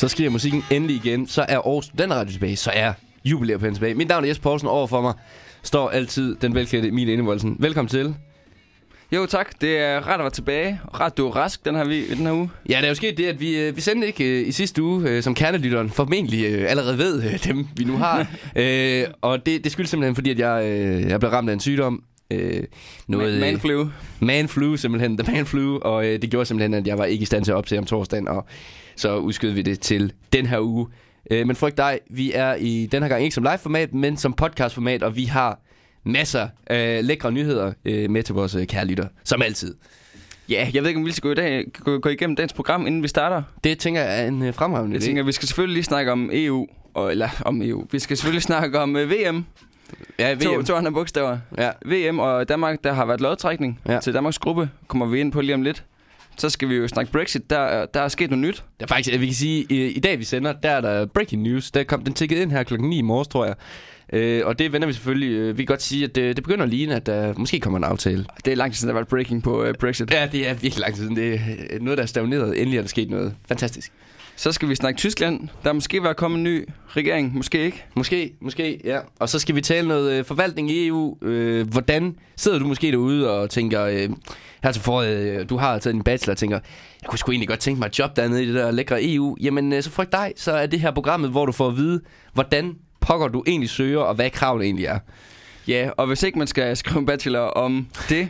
Så skriver musikken endelig igen. Så er Aarhus Studenteradio tilbage. Så er jubilæerpen tilbage. Mit navn er Jesper Poulsen. Over for mig står altid den velklædte Emilie Ingevoldsen. Velkommen til. Jo tak, det er rart at være tilbage. Ret du er rask den her, vi, den her uge. Ja, det er jo sket det, at vi, øh, vi sendte ikke øh, i sidste uge, øh, som kernelytteren formentlig øh, allerede ved, øh, dem vi nu har. øh, og det, det skyldes simpelthen, fordi at jeg, øh, jeg blev ramt af en sygdom. Øh, noget, man, man flu. Man flu, simpelthen. The man flu. Og øh, det gjorde simpelthen, at jeg var ikke i stand til at optage om torsdagen. Og så udskød vi det til den her uge. Øh, men frygt dig, vi er i den her gang ikke som live-format, men som podcast-format, og vi har masser af lækre nyheder øh, med til vores øh, kære lytter, som altid. Ja, jeg ved ikke, om vi skal gå, i dag, gå, gå igennem dagens program, inden vi starter. Det tænker jeg er en øh, fremragende Jeg tænker, vi skal selvfølgelig lige snakke om EU, og, eller om EU. Vi skal selvfølgelig snakke om øh, VM. Ja, VM. To, to andre bogstaver. Ja. VM og Danmark, der har været lodtrækning ja. til Danmarks gruppe. Kommer vi ind på lige om lidt. Så skal vi jo snakke Brexit. Der, der er sket noget nyt. Der er faktisk, vi kan sige, i, i dag vi sender, der er der breaking news. Der kom den tikket ind her klokken 9 i morges, tror jeg. Øh, og det vender vi selvfølgelig. Øh, vi kan godt sige, at det, det begynder at ligne, at der måske kommer en aftale. Det er lang tid siden, der har været breaking på uh, Brexit. Ja, det er virkelig lang tid siden. Det er noget, der er stagneret. Endelig er der sket noget. Fantastisk. Så skal vi snakke Tyskland. Der måske være kommet en ny regering. Måske ikke. Måske, måske, ja. Og så skal vi tale noget øh, forvaltning i EU. Øh, hvordan sidder du måske derude og tænker... Øh, her til foråret, øh, du har taget din bachelor og tænker, jeg kunne sgu egentlig godt tænke mig et job dernede i det der lækre EU. Jamen, øh, så frygt dig, så er det her programmet, hvor du får at vide, hvordan pokker du egentlig søger, og hvad kravene egentlig er. Ja, og hvis ikke man skal skrive en bachelor om det,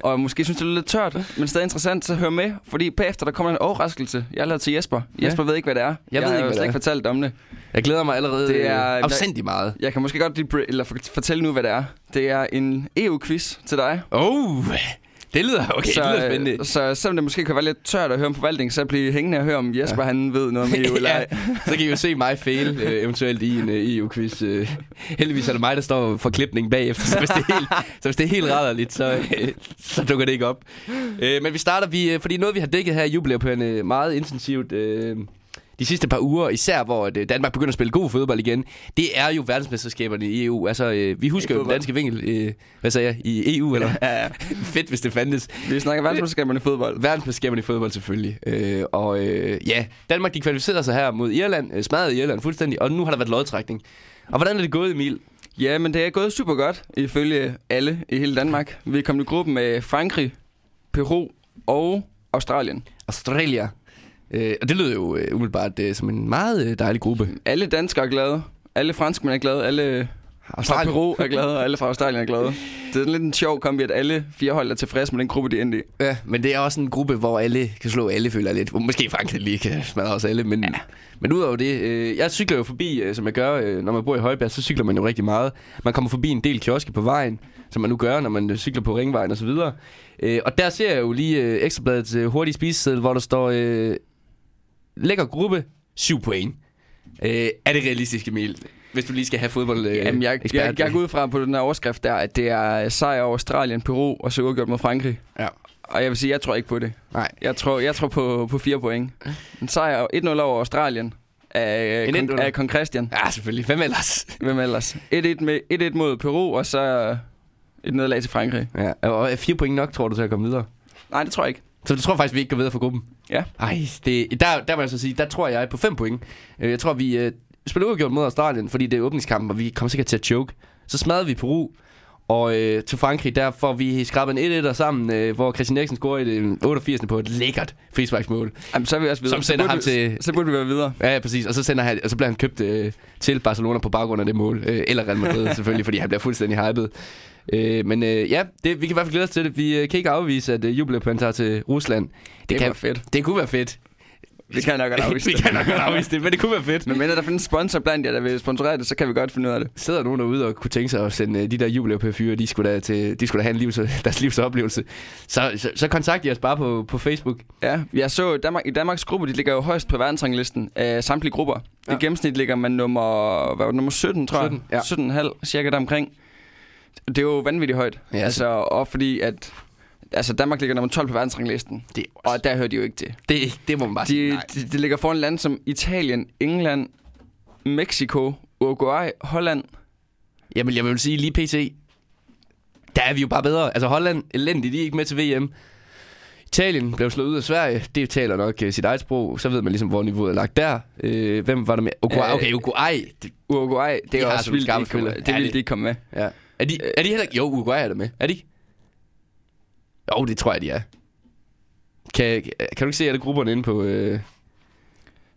og måske synes, det er lidt tørt, men stadig interessant, så hør med. Fordi bagefter, der kommer en overraskelse. Jeg lavet til Jesper. Ja. Jesper ved ikke, hvad det er. Jeg, jeg ved ikke, hvad det ikke fortalt om det. Jeg glæder mig allerede det er, afsindig meget. Jeg kan måske godt eller fortælle nu, hvad det er. Det er en EU-quiz til dig. Oh, det lyder, okay, så, det lyder spændende. Så selvom det måske kan være lidt tørt at høre om forvaltning, så bliver hængende at høre om Jesper, ja. han ved noget om EU eller ja, Så kan I jo se mig fail, øh, eventuelt i en øh, EU-quiz. Øh. Heldigvis er det mig, der står for klipning bagefter, så hvis det er helt, så hvis det er helt rædderligt, så, øh, så dukker det ikke op. Øh, men vi starter, vi, øh, fordi noget vi har dækket her i jubilæupørende meget intensivt... Øh, de sidste par uger, især hvor øh, Danmark begynder at spille god fodbold igen, det er jo verdensmesterskaberne i EU. Altså, øh, vi husker jo den danske vinkel, øh, hvad sagde jeg, i EU, eller? ja, ja. Fedt, hvis det fandtes. Vi snakker verdensmesterskaberne i fodbold. Verdensmesterskaberne i fodbold, selvfølgelig. Øh, og øh, ja, Danmark de kvalificerede sig her mod Irland, smadrede Irland fuldstændig, og nu har der været lodtrækning. Og hvordan er det gået, Emil? Ja, men det er gået super godt, ifølge alle i hele Danmark. Vi er kommet i gruppen med Frankrig, Peru og Australien. Australia. Øh, og det lyder jo øh, umiddelbart øh, som en meget øh, dejlig gruppe. Alle danskere er glade. Alle franskmænd er glade. Alle fra Peru er glade, og alle fra Australien er glade. Det er lidt en sjov kombi, at alle fire hold er tilfredse med den gruppe, de endte i. Ja, men det er også en gruppe, hvor alle kan slå alle, føler lidt. Måske Frankrig lige kan smadre os alle, men, ja. men udover det, øh, jeg cykler jo forbi, øh, som jeg gør, øh, når man bor i Højbjerg, så cykler man jo rigtig meget. Man kommer forbi en del kioske på vejen, som man nu gør, når man cykler på ringvejen osv. Øh, og der ser jeg jo lige øh, Ekstrabladets øh, hurtige spiseseddel, hvor der står øh, lækker gruppe, 7 point. Øh, er det realistisk, Emil? Hvis du lige skal have fodbold øh, Jamen, jeg, ekspert. jeg, jeg går ud fra på den her overskrift der, at det er sejr over Australien, Peru og så udgjort mod Frankrig. Ja. Og jeg vil sige, jeg tror ikke på det. Nej. Jeg tror, jeg tror på, på fire point. En sejr 1-0 over Australien af, en kon, af Kong Christian. Ja, selvfølgelig. Hvem ellers? Hvem ellers? 1-1, med, 1-1 mod Peru, og så et nederlag til Frankrig. Ja, og er fire point nok, tror du, til at komme videre? Nej, det tror jeg ikke. Så du tror faktisk, vi ikke går videre for gruppen? Ja. Ej, det, der, der må jeg så sige, der tror jeg på 5 point. Øh, jeg tror, vi øh, spiller udgjort mod Australien, fordi det er åbningskampen, og vi kommer sikkert til at choke. Så smadrer vi Peru, og øh, til Frankrig, der får vi skrabet en 1-1 sammen, øh, hvor Christian Eriksen scorer i det 88. på et lækkert frisparksmål. Jamen, så er vi også videre. Som sender ham vi, til... Så burde vi være videre. Ja, ja, præcis. Og så, sender han, og så bliver han købt øh, til Barcelona på baggrund af det mål. Øh, eller Real Madrid selvfølgelig, fordi han bliver fuldstændig hyped. Øh, men øh, ja, det, vi kan i hvert fald glæde os til det. Vi øh, kan ikke afvise, at øh, jubilæupen tager til Rusland. Det, det kan være fedt. Det kunne være fedt. Vi kan nok godt afvise det. vi kan nok godt afvise det, men det kunne være fedt. Men når der findes sponsor blandt jer, der vil sponsorere det, så kan vi godt finde ud af det. Sidder nogen derude og kunne tænke sig at sende de der jubilæupfyre, de skulle da, til, de skulle da have en livs, deres livsoplevelse. Så, så, så kontakt os bare på, på Facebook. Ja, jeg så Danmark, i Danmarks gruppe, de ligger jo højst på verdensranglisten af samtlige grupper. Ja. I gennemsnit ligger man nummer, hvad var det, nummer 17, tror 17, jeg. Ja. 17,5 cirka deromkring. Det er jo vanvittigt højt. Ja, altså, og fordi at altså Danmark ligger nummer 12 på verdensranglisten. Det og der hører de jo ikke til. Det, det må man bare de, sige, de, de ligger foran lande som Italien, England, Mexico, Uruguay, Holland. Jamen, jeg vil sige lige PC, der er vi jo bare bedre. Altså Holland, elendigt, de er ikke med til VM. Italien blev slået ud af Sverige. Det taler nok uh, sit eget sprog. Så ved man ligesom, hvor niveauet er lagt der. Uh, hvem var der med? Uruguay. Okay, Uruguay. Uruguay, det er de også vildt, de komme, det vil de ikke komme med. Ja. Er de, er de heller ikke? Jo, Uruguay er der med. Er de? Jo, det tror jeg, de er. Kan, kan du ikke se alle grupperne inde på... Uh...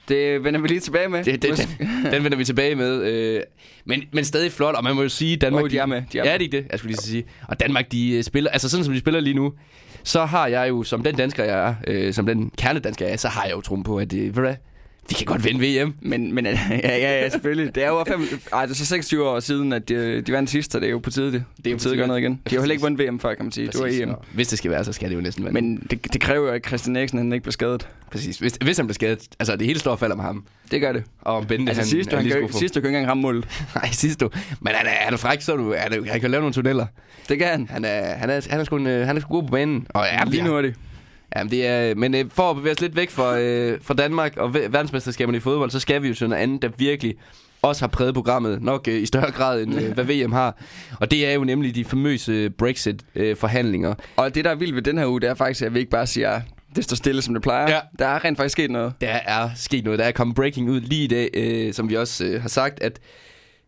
Det vender vi lige tilbage med. Det, det, den, den vender vi tilbage med. Øh, men, men stadig flot, og man må jo sige, Danmark... Oh, de er med. De er, ja, de det, jeg skulle lige sige. Og Danmark, de spiller... Altså sådan som de spiller lige nu, så har jeg jo, som den dansker jeg er, øh, som den kernedansker jeg er, så har jeg jo trum på, at øh, hvad vi kan godt vinde VM. Men, men ja, ja, ja, selvfølgelig. Det er jo fem, ej, det er så 26 år siden, at de, de vandt sidst, så det er jo på tide, det, det er på tide at gøre noget igen. De har jo heller ikke vundet VM før, kan man sige. Præcis. Det var EM. Hvis det skal være, så skal det jo næsten være. Men det, det kræver jo, at Christian Eriksen han ikke bliver skadet. Præcis. Hvis, hvis han bliver skadet, altså det hele står falder med ham. Det gør det. Og Bente, altså, han, sidste, han, han, han, sidste kan ikke engang ramme målet. Nej, sidste Men han er, han er fræk, så du, han, er, han kan lave nogle tunneller. Det kan han. Han er, han er, han er, sgu, en, han er sgu god på banen. Og ja, lige nu er det. Ja, det er, men øh, for at bevæge os lidt væk fra, øh, fra Danmark og verdensmesterskaberne i fodbold, så skal vi jo til noget andet, der virkelig også har præget programmet, nok øh, i større grad end øh, hvad VM har. Og det er jo nemlig de famøse Brexit-forhandlinger. Øh, og det, der er vildt ved den her uge, det er faktisk, at vi ikke bare siger, det står stille, som det plejer. Ja. Der er rent faktisk sket noget. Der er sket noget. Der er kommet breaking ud lige i dag, øh, som vi også øh, har sagt, at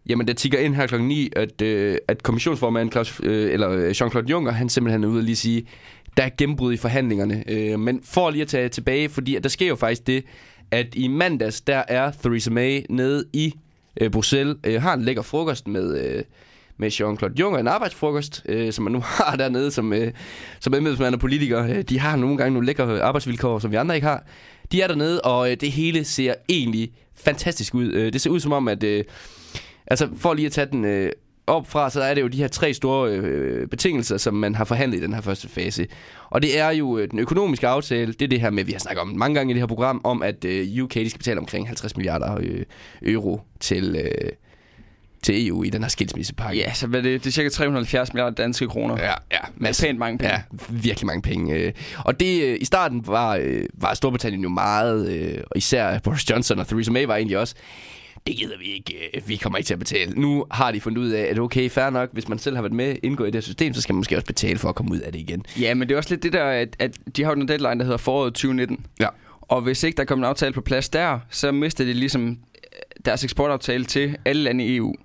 Jamen, det tigger ind her klokken 9, at, øh, at kommissionsformanden Claus, øh, eller øh, Jean-Claude Juncker, han simpelthen er ude og lige sige, der er gennembrud i forhandlingerne. Øh, men for lige at tage tilbage, fordi at der sker jo faktisk det, at i mandags, der er Theresa May nede i øh, Bruxelles, øh, har en lækker frokost med... Øh, med Jean-Claude Juncker, en arbejdsfrokost, øh, som man nu har dernede som, øh, som embedsmand og politiker. Øh, de har nogle gange nogle lækre arbejdsvilkår, som vi andre ikke har. De er dernede, og øh, det hele ser egentlig fantastisk ud. Øh, det ser ud som om, at... Øh, altså, for lige at tage den øh, op fra, så er det jo de her tre store øh, betingelser, som man har forhandlet i den her første fase. Og det er jo øh, den økonomiske aftale, det er det her med, vi har snakket om mange gange i det her program, om at øh, UK de skal betale omkring 50 milliarder øh, euro til... Øh, til EU i den her skilsmissepakke. Ja, så det, det er cirka 370 milliarder danske kroner. Ja, ja. Masse, pænt mange penge. Ja, virkelig mange penge. Øh. Og det, øh, i starten var, var Storbritannien jo meget, og især Boris Johnson og Theresa May var egentlig også, det gider vi ikke, øh, vi kommer ikke til at betale. Nu har de fundet ud af, at okay, fair nok, hvis man selv har været med indgået i det her system, så skal man måske også betale for at komme ud af det igen. Ja, men det er også lidt det der, at, at de har jo en deadline, der hedder foråret 2019. Ja. Og hvis ikke der kommer en aftale på plads der, så mister de ligesom øh, deres eksportaftale til alle lande i EU.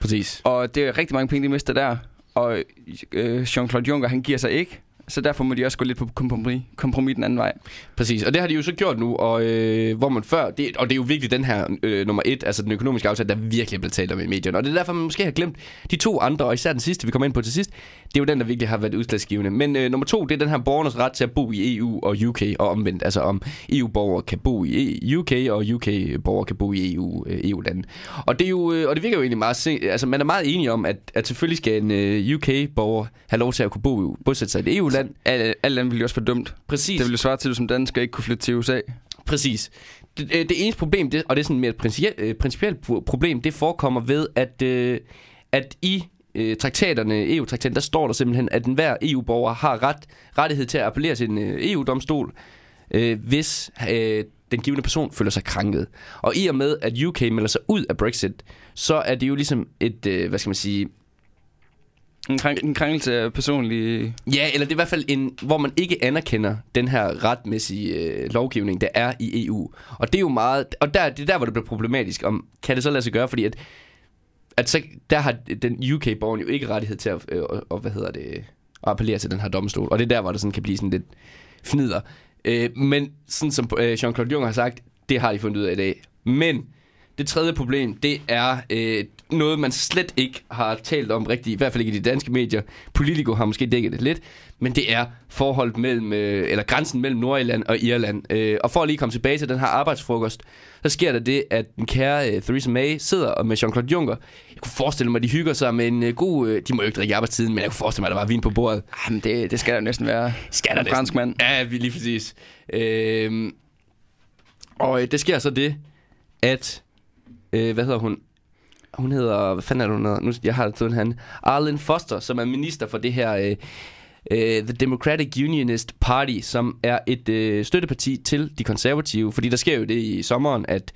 Præcis. Og det er rigtig mange penge, de mister der. Og øh, Jean-Claude Juncker, han giver sig ikke så derfor må de også gå lidt på kompromis, kompromis den anden vej. Præcis, og det har de jo så gjort nu, og øh, hvor man før, det, og det er jo virkelig den her øh, nummer et, altså den økonomiske aftale, der virkelig er blevet talt om i medierne, og det er derfor, man måske har glemt de to andre, og især den sidste, vi kommer ind på til sidst, det er jo den, der virkelig har været udslagsgivende. Men øh, nummer to, det er den her borgernes ret til at bo i EU og UK, og omvendt, altså om EU-borgere kan bo i e- UK, og UK-borgere kan bo i EU, øh, EU-lande. Og det, er jo, øh, og det virker jo egentlig meget, altså man er meget enig om, at, at selvfølgelig skal en øh, UK-borger have lov til at kunne bo, bosætte sig i et EU-land. Alle, alle lande ville jo også være dumt. Præcis. Det ville jo svare til, at du som dansker ikke kunne flytte til USA. Præcis. Det, øh, det eneste problem, det, og det er sådan et mere principielt, øh, principielt problem, det forekommer ved, at, øh, at i øh, traktaterne, EU-traktaten, der står der simpelthen, at enhver EU-borger har ret, rettighed til at appellere til en øh, EU-domstol, øh, hvis øh, den givende person føler sig krænket. Og i og med, at UK melder sig ud af Brexit, så er det jo ligesom et, øh, hvad skal man sige, en, krænk, en krænkelse af personlig... Ja, eller det er i hvert fald en, hvor man ikke anerkender den her retmæssige øh, lovgivning, der er i EU. Og det er jo meget... Og der, det er der, hvor det bliver problematisk. Om, kan det så lade sig gøre? Fordi at at så, der har den UK-borgen jo ikke rettighed til at, øh, og, hvad hedder det, at appellere til den her domstol. Og det er der, hvor det sådan kan blive sådan lidt fnider. Øh, men sådan som øh, Jean-Claude Juncker har sagt, det har de fundet ud af i dag. Men det tredje problem, det er øh, noget, man slet ikke har talt om rigtigt, i hvert fald ikke i de danske medier. Politico har måske dækket det lidt, men det er forholdet mellem, øh, eller grænsen mellem Nordirland og Irland. Øh, og for at lige komme tilbage til den her arbejdsfrokost, så sker der det, at den kære øh, Theresa May sidder med Jean-Claude Juncker. Jeg kunne forestille mig, at de hygger sig med en øh, god... Øh, de må jo ikke drikke i arbejdstiden, men jeg kunne forestille mig, at der var vin på bordet. Jamen, det, det skal der næsten være. Skal der en fransk mand. Ja, lige præcis. Øh, og øh, det sker så det, at... Øh, hvad hedder hun? Hun hedder... Hvad fanden er hun hedder? Nu, jeg har det han. Arlen Foster, som er minister for det her... Øh, uh, The Democratic Unionist Party, som er et øh, støtteparti til de konservative. Fordi der sker jo det i sommeren, at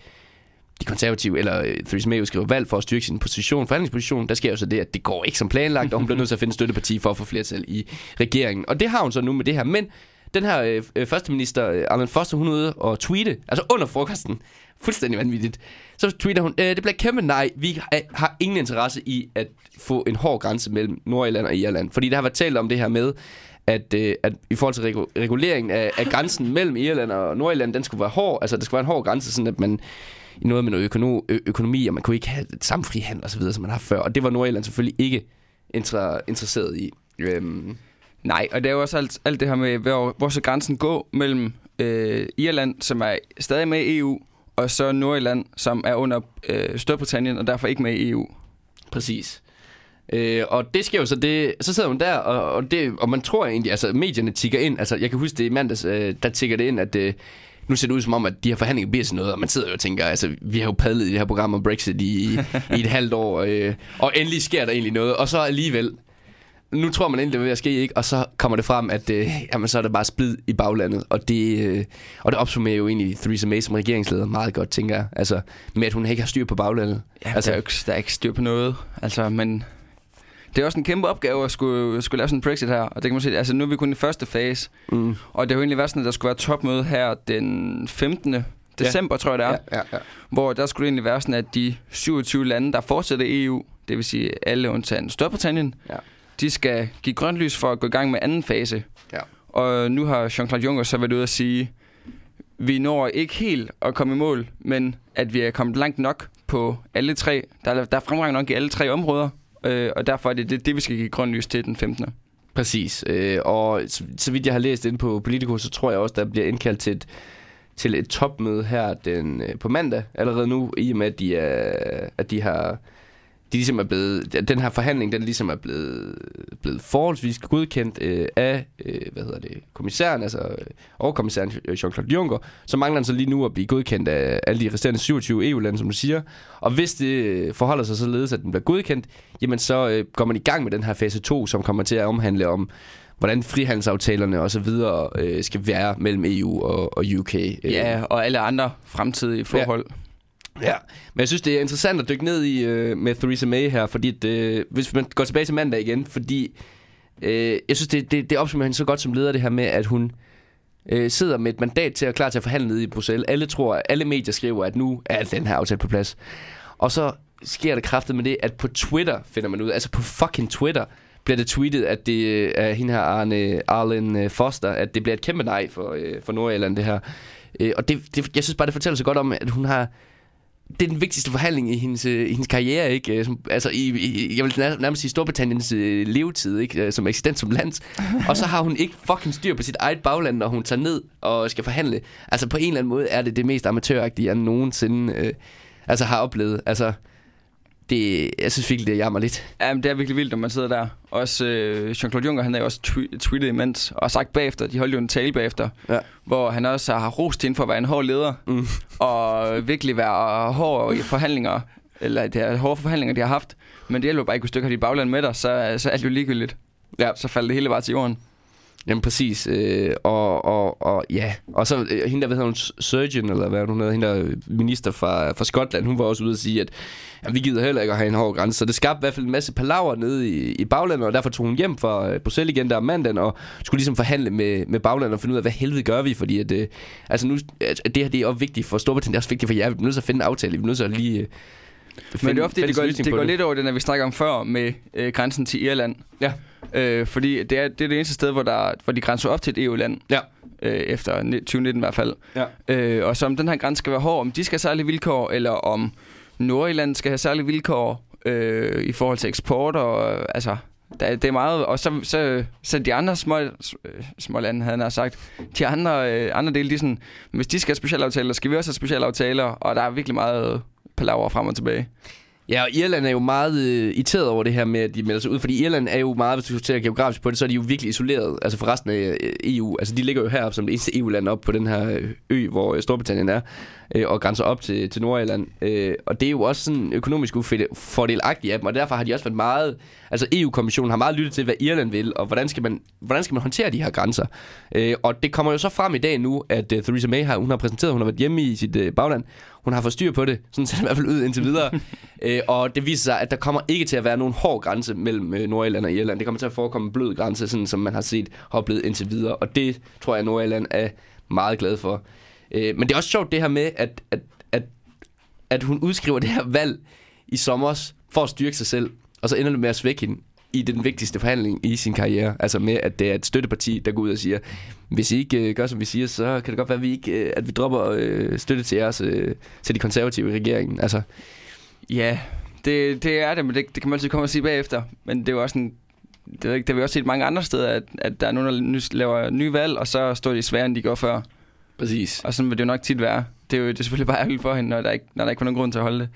de konservative, eller øh, Theresa May skriver valg for at styrke sin position, forhandlingsposition, der sker jo så det, at det går ikke som planlagt, og hun bliver nødt til at finde støtteparti for at få flertal i regeringen. Og det har hun så nu med det her. Men den her øh, første minister, øh, øh Arlen Foster, hun er ude og tweete, altså under frokosten, fuldstændig vanvittigt, så tweeter hun, øh, det bliver kæmpe nej, vi har ingen interesse i at få en hård grænse mellem Nordirland og Irland. Fordi der har været talt om det her med, at, øh, at i forhold til reguleringen af, af grænsen mellem Irland og Nordirland, den skulle være hård, altså der skulle være en hård grænse, sådan at man i noget med noget økono, ø- økonomi, og man kunne ikke have samme frihandel osv., som man har før. Og det var Nordirland selvfølgelig ikke inter- interesseret i. Øhm. Nej, og det er jo også alt, alt det her med, hvor, hvor så grænsen går mellem øh, Irland, som er stadig med i EU, og så Nordirland, som er under øh, Storbritannien, og derfor ikke med i EU. Præcis. Øh, og det sker jo så det, så sidder hun der, og, og, det, og man tror egentlig, altså medierne tigger ind, altså jeg kan huske det i mandags, øh, der tigger det ind, at øh, nu ser det ud som om, at de her forhandlinger bliver sådan noget, og man sidder jo og tænker, altså vi har jo padlet i det her program om Brexit i, i, i et halvt år, øh, og endelig sker der egentlig noget, og så alligevel, nu tror man endelig, det vil ske, ikke? Og så kommer det frem, at øh, jamen, så er det bare splid i baglandet. Og det, øh, og det opsummerer jo egentlig Theresa May som regeringsleder meget godt, tænker jeg. Altså, med at hun ikke har styr på baglandet. Ja, altså, der, er ikke, der er ikke styr på noget. Altså, men det er også en kæmpe opgave at skulle, skulle lave sådan en Brexit her. Og det kan man sige, altså nu er vi kun i første fase. Mm. Og det har jo egentlig været sådan, at der skulle være topmøde her den 15. december, ja. tror jeg det er. Ja, ja, ja. Hvor der skulle egentlig være sådan, at de 27 lande, der fortsætter EU, det vil sige alle undtagen Storbritannien, ja de skal give grønt lys for at gå i gang med anden fase. Ja. Og nu har Jean-Claude Juncker så været ude at sige, vi når ikke helt at komme i mål, men at vi er kommet langt nok på alle tre. Der er, der er fremgang nok i alle tre områder, øh, og derfor er det, det det, vi skal give grønt lys til den 15. Præcis, øh, og så, så vidt jeg har læst ind på Politico, så tror jeg også, der bliver indkaldt til et, til et topmøde her den, øh, på mandag allerede nu, i og med, at de, er, at de har de ligesom er blevet, den her forhandling, den ligesom er blevet, blevet forholdsvis godkendt øh, af, øh, hvad hedder det, kommissæren, altså øh, overkommissæren Jean-Claude Juncker, så mangler den så lige nu at blive godkendt af alle de resterende 27 EU-lande, som du siger. Og hvis det forholder sig således, at den bliver godkendt, jamen så øh, går man i gang med den her fase 2, som kommer til at omhandle om, hvordan frihandelsaftalerne og så videre øh, skal være mellem EU og, og UK. Øh. Ja, og alle andre fremtidige forhold. Ja. Ja, men jeg synes, det er interessant at dykke ned i øh, med Theresa May her, fordi det, øh, hvis man går tilbage til mandag igen, fordi øh, jeg synes, det, det, det opsummerer hende så godt som leder, det her med, at hun øh, sidder med et mandat til at klar til at forhandle nede i Bruxelles. Alle tror, alle medier skriver, at nu er den her aftale på plads. Og så sker det kraftet med det, at på Twitter finder man ud, altså på fucking Twitter, bliver det tweetet, at det øh, er hende her Arne Arlen øh, Foster, at det bliver et kæmpe nej for, uh, for Nordjylland, det her. Og det, det, jeg synes bare, det fortæller så godt om, at hun har det er den vigtigste forhandling i hendes, øh, i hendes karriere, ikke? Øh, som, altså, i, i, jeg vil nærmest sige Storbritanniens øh, levetid, ikke? Øh, som eksistens som land. og så har hun ikke fucking styr på sit eget bagland, når hun tager ned og skal forhandle. Altså, på en eller anden måde er det det mest amatøragtige, jeg nogensinde øh, altså, har oplevet. Altså, det, jeg synes virkelig, det jammer lidt. Ja, men det er virkelig vildt, når man sidder der. Også øh, Jean-Claude Juncker, han er jo også tw- tweetet imens, og sagt bagefter, de holdt jo en tale bagefter, ja. hvor han også har rost ind for at være en hård leder, mm. og virkelig være hård i forhandlinger, eller det er hårde forhandlinger, de har haft. Men det hjælper bare ikke, hvis du ikke har dit bagland med dig, så, så er det jo ligegyldigt. Ja. Så falder det hele bare til jorden. Jamen præcis. Øh, og, og, og ja, og så øh, hende der, ved hun, surgeon, eller hvad hun hedder, hende der minister fra, fra Skotland, hun var også ude at sige, at ja, vi gider heller ikke at have en hård grænse. Så det skabte i hvert fald en masse palaver nede i, i baglandet, og derfor tog hun hjem fra øh, Bruxelles igen der om mandagen, og skulle ligesom forhandle med, med baglandet og finde ud af, hvad helvede gør vi, fordi at, øh, altså nu, at det her det er også vigtigt for Storbritannien, det er også vigtigt for jer, vi er nødt til at finde en aftale, vi er nødt til at lige... Øh, Men det er ofte, det går, det går lidt over det, når vi snakker om før med øh, grænsen til Irland. Ja. Øh, fordi det er, det er det eneste sted, hvor, der, hvor de grænser op til et EU-land. Ja. Øh, efter 2019 i hvert fald. Ja. Øh, og så om den her grænse skal være hård, om de skal have særlige vilkår, eller om Nordjylland skal have særlige vilkår øh, i forhold til eksport. Og, altså, der, det er meget, og så, så, så de andre små, små lande, havde han sagt, de andre, øh, andre dele, de sådan, hvis de skal have specialaftaler, skal vi også have specialaftaler, og der er virkelig meget palaver frem og tilbage. Ja, og Irland er jo meget øh, irriteret over det her med, at de melder sig ud. Fordi Irland er jo meget, hvis du ser geografisk på det, så er de jo virkelig isoleret altså for resten af øh, EU. Altså de ligger jo heroppe som det eneste EU-land op på den her øh, ø, hvor øh, Storbritannien er, øh, og grænser op til, til Nordirland. Øh, og det er jo også sådan økonomisk ufordelagtigt af dem, og derfor har de også været meget... Altså EU-kommissionen har meget lyttet til, hvad Irland vil, og hvordan skal man, hvordan skal man håndtere de her grænser. Øh, og det kommer jo så frem i dag nu, at øh, Theresa May har, hun har præsenteret, hun har været hjemme i sit øh, bagland, hun har fået styr på det, sådan ser det i hvert fald ud indtil videre. øh, og det viser sig, at der kommer ikke til at være nogen hård grænse mellem øh, Nordirland og Irland. Det kommer til at forekomme en blød grænse, sådan som man har set har oplevet indtil videre. Og det tror jeg, Nordirland er meget glad for. Øh, men det er også sjovt det her med, at, at, at, at hun udskriver det her valg i sommer for at styrke sig selv, og så ender det med at svække hende i den vigtigste forhandling i sin karriere. Altså med, at det er et støtteparti, der går ud og siger, hvis I ikke øh, gør, som vi siger, så kan det godt være, at vi, ikke, øh, at vi dropper øh, støtte til jeres, øh, til de konservative i regeringen. Altså. Ja, det, det er det, men det, det kan man altid komme og sige bagefter. Men det er jo også en det, er, det har vi også set mange andre steder, at, at der er nogen, der laver nye valg, og så står de sværere, end de gjorde før. Præcis. Og sådan vil det jo nok tit være. Det er jo det er selvfølgelig bare ærgerligt for hende, når der, ikke, når der ikke var nogen grund til at holde det.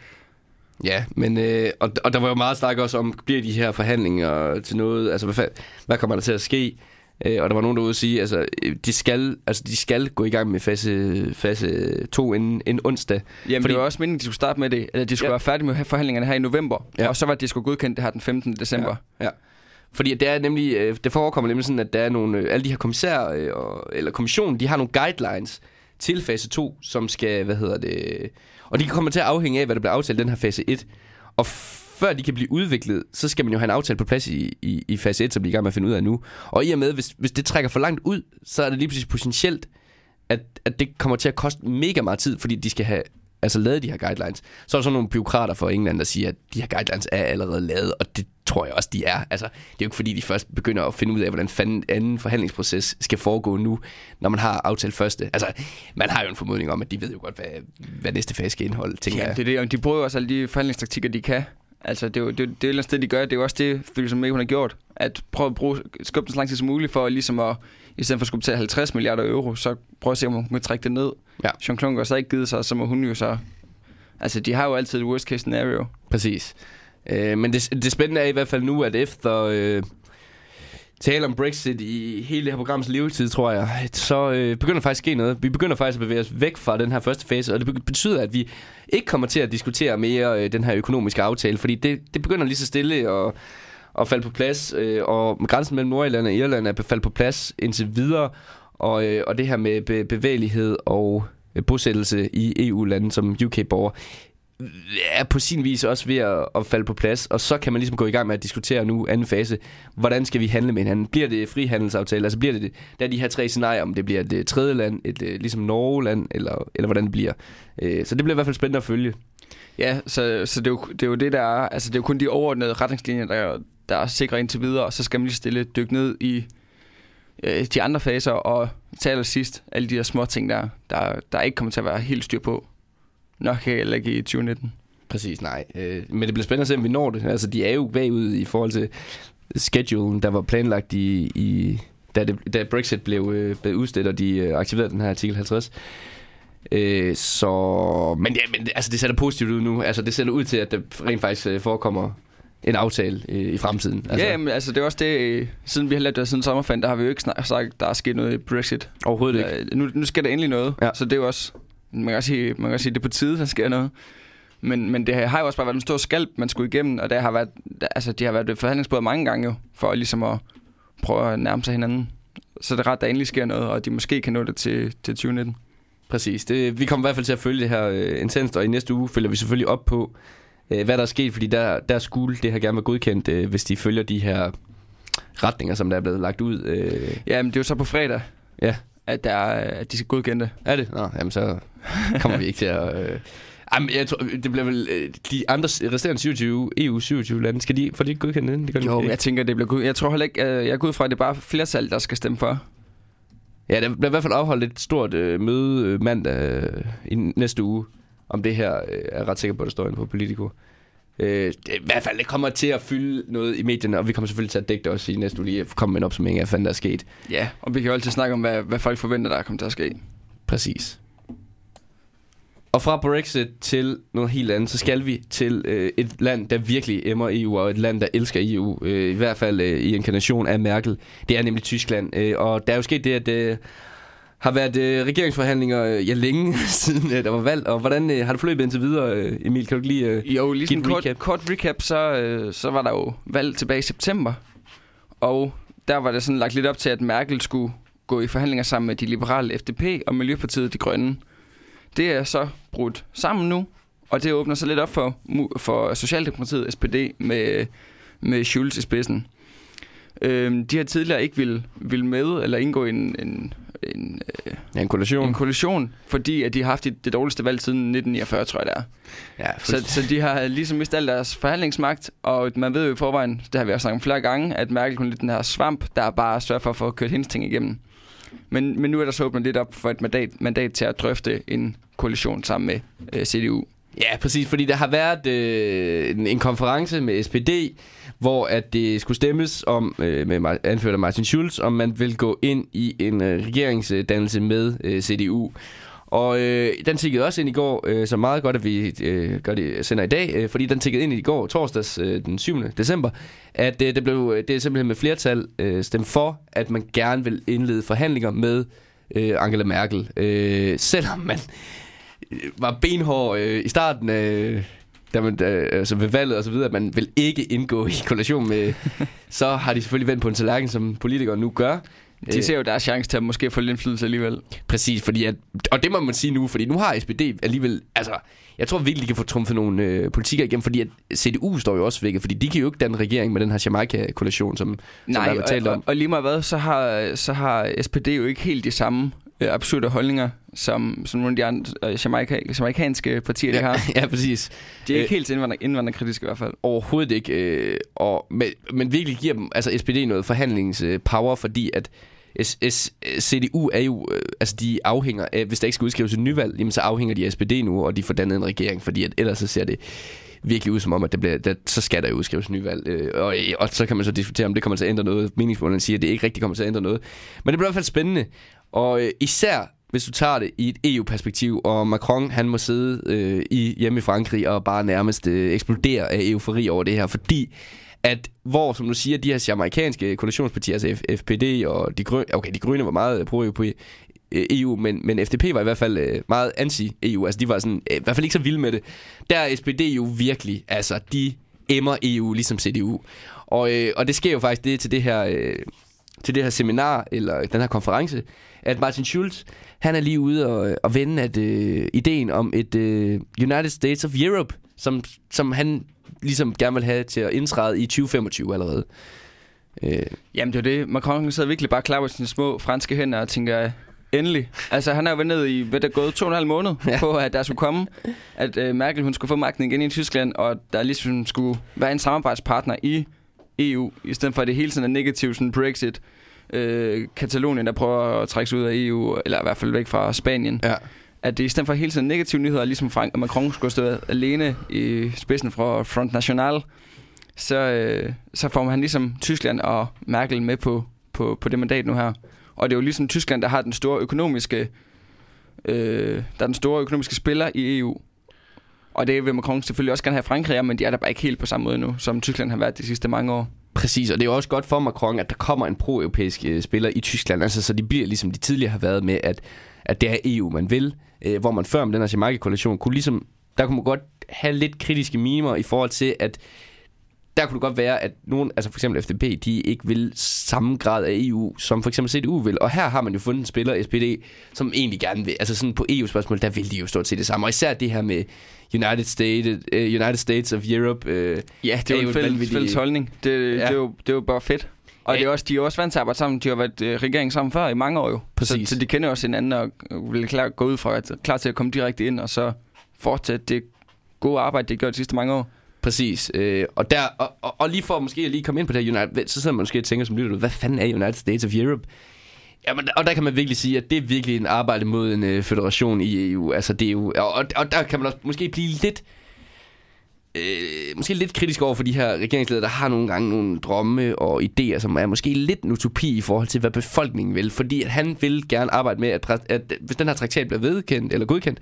Ja, men øh, og, og der var jo meget snak også om, bliver de her forhandlinger til noget, altså hvad, hvad kommer der til at ske? Øh, og der var nogen derude at sige, altså de skal, altså de skal gå i gang med fase, fase 2 inden, inden onsdag. Jamen fordi, det var også meningen, at de skulle starte med det, at de skulle ja. være færdige med forhandlingerne her i november, ja. og så var det, de skulle godkende det her den 15. december. Ja. ja. Fordi det er nemlig, øh, det forekommer nemlig sådan, at der er nogle, øh, alle de her kommissærer, og, eller kommissionen, de har nogle guidelines til fase 2, som skal, hvad hedder det, og de kommer til at afhænge af, hvad der bliver aftalt i den her fase 1. Og før de kan blive udviklet, så skal man jo have en aftale på plads i, i, i fase 1, som vi er i gang med at finde ud af nu. Og i og med, hvis, hvis det trækker for langt ud, så er det lige præcis potentielt, at, at det kommer til at koste mega meget tid, fordi de skal have altså lavet de her guidelines. Så er der sådan nogle byråkrater fra England, der siger, at de her guidelines er allerede lavet, og det tror jeg også, de er. Altså, det er jo ikke fordi, de først begynder at finde ud af, hvordan fanden anden forhandlingsproces skal foregå nu, når man har aftalt første. Altså, man har jo en formodning om, at de ved jo godt, hvad, hvad næste fase skal indeholde, tænker ja, jeg. det er det, og de bruger jo også alle de forhandlingstaktikker, de kan. Altså, det er jo det, det, det, sted, de gør. Det er jo også det, som ligesom hun har gjort. At prøve at bruge, skubbe den så lang tid som muligt, for ligesom at, i stedet for at skulle betale 50 milliarder euro, så prøve at se, om hun kan trække det ned. Ja. Jean har så ikke givet sig, så må hun jo så Altså, de har jo altid et worst case scenario. Præcis. Øh, men det, det spændende er i hvert fald nu, at efter øh, tale om Brexit i hele det her programs levetid, tror jeg, så øh, begynder faktisk at ske noget. Vi begynder faktisk at bevæge os væk fra den her første fase, og det betyder, at vi ikke kommer til at diskutere mere øh, den her økonomiske aftale, fordi det, det begynder lige så stille at, at falde på plads, øh, og grænsen mellem Nordirland og Irland er faldet på plads indtil videre, og, øh, og det her med be- bevægelighed og øh, bosættelse i EU-lande som UK-borger, er på sin vis også ved at, at falde på plads, og så kan man ligesom gå i gang med at diskutere nu anden fase, hvordan skal vi handle med hinanden? Bliver det frihandelsaftale? Altså bliver det, det der er de her tre scenarier, om det bliver et øh, tredje land, et, øh, ligesom Norge-land, eller, eller hvordan det bliver. Øh, så det bliver i hvert fald spændende at følge. Ja, så, så det, er jo, det er jo det, der er, altså det er jo kun de overordnede retningslinjer, der, der er sikre indtil videre, og så skal man lige stille dykke ned i øh, de andre faser, og til sidst alle de her små ting, der, der, der ikke kommer til at være helt styr på, nok heller ikke i 2019. Præcis, nej. Øh, men det bliver spændende at se, om vi når det. Altså, de er jo bagud i forhold til schedulen, der var planlagt i, i da, det, da Brexit blev, øh, blev udstedt, og de øh, aktiverede den her artikel 50. Øh, så, men, ja, men altså, det ser positivt ud nu. Altså, det ser ud til, at der rent faktisk øh, forekommer en aftale øh, i fremtiden. Altså. Ja, men altså, det er også det, øh, siden vi har lavet det siden sommerferien, der har vi jo ikke sagt, der er sket noget i Brexit. Overhovedet ikke. Øh, nu, nu sker der endelig noget, ja. så det er jo også, man kan også sige, man kan også sige det er på tide, der sker noget. Men, men det har jo også bare været en stor skalp, man skulle igennem, og det har været, altså, de har været forhandlingsbordet mange gange jo, for ligesom at prøve at nærme sig hinanden. Så det er ret, der endelig sker noget, og de måske kan nå det til, til 2019. Præcis. Det, vi kommer i hvert fald til at følge det her øh, intenst, og i næste uge følger vi selvfølgelig op på, øh, hvad der er sket, fordi der, der skulle det her gerne være godkendt, øh, hvis de følger de her retninger, som der er blevet lagt ud. Øh. Ja, men det er jo så på fredag, ja. at, der er, at de skal godkende det. Er det? Nå, jamen så kommer vi ikke til at... Øh. Jamen, jeg tror, det bliver vel øh, de andre resterende 27 EU 27 lande skal de får de ikke godkendt det? gør jo, jeg tænker det bliver godkendt. Jeg tror heller ikke øh, jeg går ud fra at det er bare flertal der skal stemme for. Ja, der bliver i hvert fald afholdt et stort øh, møde øh, mandag øh, i næste uge om det her, øh, er jeg ret sikker på, at der står inde på Politico. Øh, det, I hvert fald, det kommer til at fylde noget i medierne, og vi kommer selvfølgelig til at dække det også i næste uge lige komme med en opsummering af, hvad der er sket. Ja, og vi kan jo altid snakke om, hvad, hvad folk forventer, der kommer til at ske. Præcis. Og fra Brexit til noget helt andet, så skal vi til øh, et land, der virkelig emmer EU, og et land, der elsker EU, øh, i hvert fald øh, i inkarnation af Merkel. Det er nemlig Tyskland. Øh, og der er jo sket det, at øh, har været øh, regeringsforhandlinger øh, ja, længe siden øh, der var valg, og hvordan øh, har det forløbet indtil videre, øh, Emil? Kan du lige øh, Jo, lige en kort recap? kort recap, så, øh, så var der jo valg tilbage i september, og der var det sådan lagt lidt op til, at Merkel skulle gå i forhandlinger sammen med de liberale FDP og Miljøpartiet De Grønne. Det er så brudt sammen nu, og det åbner så lidt op for, for Socialdemokratiet, SPD, med, med Schulz i spidsen. Øhm, de har tidligere ikke vil, vil med eller indgå en, en, en, øh, ja, en koalition. En koalition, fordi at de har haft det, det dårligste valg siden 1949, tror jeg det er. Ja, så, så de har ligesom mistet al deres forhandlingsmagt, og man ved jo i forvejen, det har vi også snakket om flere gange, at Merkel kun lidt den her svamp, der bare sørger for at få kørt hendes ting igennem. Men, men nu er der så åbnet lidt op for et mandat, mandat til at drøfte en koalition sammen med øh, CDU. Ja, præcis, fordi der har været øh, en, en konference med SPD, hvor at det skulle stemmes om, øh, med anført af Martin Schulz, om man vil gå ind i en øh, regeringsdannelse med øh, CDU. Og øh, den tikkede også ind i går, øh, så meget godt, at vi øh, gør det, sender i dag, øh, fordi den tikkede ind i går, torsdags øh, den 7. december, at øh, det, blev, det er simpelthen med flertal øh, stemt for, at man gerne vil indlede forhandlinger med øh, Angela Merkel. Øh, selvom man øh, var benhård øh, i starten af da man, øh, altså ved valget og så videre, at man vil ikke indgå i koalition med, så har de selvfølgelig vendt på en tallerken, som politikere nu gør. De ser jo deres chance til at måske få lidt indflydelse alligevel. Præcis, fordi at, og det må man sige nu, fordi nu har SPD alligevel, altså, jeg tror virkelig, de kan få trumfet nogle øh, politikker igennem, fordi at CDU står jo også væk, fordi de kan jo ikke danne regering med den her Jamaica-koalition, som, Nej, som der er talt om. Og, og lige meget hvad, så har, så har SPD jo ikke helt de samme øh, absurde holdninger, som, som nogle af de andre øh, Jamaica, jamaikanske partier, ja, de har. ja, præcis. De er ikke øh, helt indvandrer, indvandrerkritiske i hvert fald. Overhovedet ikke. Øh, og, men, men virkelig giver dem, altså SPD noget forhandlingspower, fordi at S, S, CDU er jo, øh, altså de afhænger af, hvis der ikke skal udskrives et nyvalg, jamen så afhænger de af SPD nu, og de får dannet en regering, fordi at ellers så ser det virkelig ud som om, at det bliver, der, så skal der jo udskrives nyvalg. Øh, og, og så kan man så diskutere, om det kommer til at ændre noget. Meningsmålene siger, at det ikke rigtig kommer til at ændre noget. Men det bliver i hvert fald spændende. Og øh, især hvis du tager det i et EU-perspektiv, og Macron han må sidde øh, i, hjemme i Frankrig og bare nærmest øh, eksplodere af eufori over det her, fordi at hvor, som du siger, de her amerikanske koalitionspartier, altså FPD og de grønne, okay, de grønne var meget øh, pro på øh, EU, men, men FDP var i hvert fald øh, meget anti-EU, altså de var sådan, øh, i hvert fald ikke så vilde med det. Der er SPD jo virkelig, altså de emmer EU ligesom CDU. Og, øh, og det sker jo faktisk det til det her... Øh, til det her seminar, eller den her konference, at Martin Schulz, han er lige ude og, og vende at øh, ideen om et øh, United States of Europe, som, som han ligesom gerne vil have til at indtræde i 2025 allerede. Øh. Jamen det er det. Macron sidder virkelig bare klar på sine små franske hænder og tænker, endelig. Altså han har jo ventet i, hvad der er gået to og en halv måned ja. på, at der skulle komme, at øh, Merkel hun skulle få magten igen i Tyskland, og der ligesom skulle være en samarbejdspartner i EU, i stedet for at det hele tiden er negativt, sådan Brexit, øh, Katalonien, der prøver at trække sig ud af EU, eller i hvert fald væk fra Spanien. Ja. At det i stedet for hele tiden negative nyheder, ligesom Frank Macron skulle stå alene i spidsen fra Front National, så, øh, så får man ligesom Tyskland og Merkel med på, på, på det mandat nu her. Og det er jo ligesom Tyskland, der har den store økonomiske, øh, der er den store økonomiske spiller i EU. Og det vil Macron selvfølgelig også gerne have Frankrig, men de er der bare ikke helt på samme måde nu, som Tyskland har været de sidste mange år. Præcis, og det er jo også godt for Macron, at der kommer en pro-europæisk øh, spiller i Tyskland, altså så de bliver ligesom de tidligere har været med, at, at det er EU, man vil, øh, hvor man før med den her Jamaica-koalition kunne ligesom, der kunne man godt have lidt kritiske mimer i forhold til, at der kunne det godt være, at nogen, altså for eksempel FDP, de ikke vil samme grad af EU, som for eksempel CDU vil. Og her har man jo fundet en spiller, SPD, som egentlig gerne vil, altså sådan på EU-spørgsmål, der vil de jo stort set det samme. Og især det her med United States, uh, United States of Europe. Uh, ja, det er, er jo en fælles, fælles holdning. Det, ja. det, er jo, det er jo bare fedt. Og ja. det er også, de er også vant til at arbejde sammen. De har været uh, regering sammen før i mange år jo. Præcis. Så, så de kender også hinanden og vil klar, gå ud fra, at klar til at komme direkte ind og så fortsætte det gode arbejde, det gør de sidste mange år. Præcis. Øh, og, der, og, og, og lige for måske at lige komme ind på det her United, så sidder man måske og tænker som lytter, hvad fanden er United States of Europe? Jamen, og der kan man virkelig sige, at det er virkelig en arbejde mod en øh, federation i EU. Altså, det er jo, og, og der kan man også måske blive lidt øh, måske lidt kritisk over for de her regeringsledere, der har nogle gange nogle drømme og idéer, som er måske lidt en utopi i forhold til, hvad befolkningen vil. Fordi at han vil gerne arbejde med, at, at hvis den her traktat bliver vedkendt eller godkendt,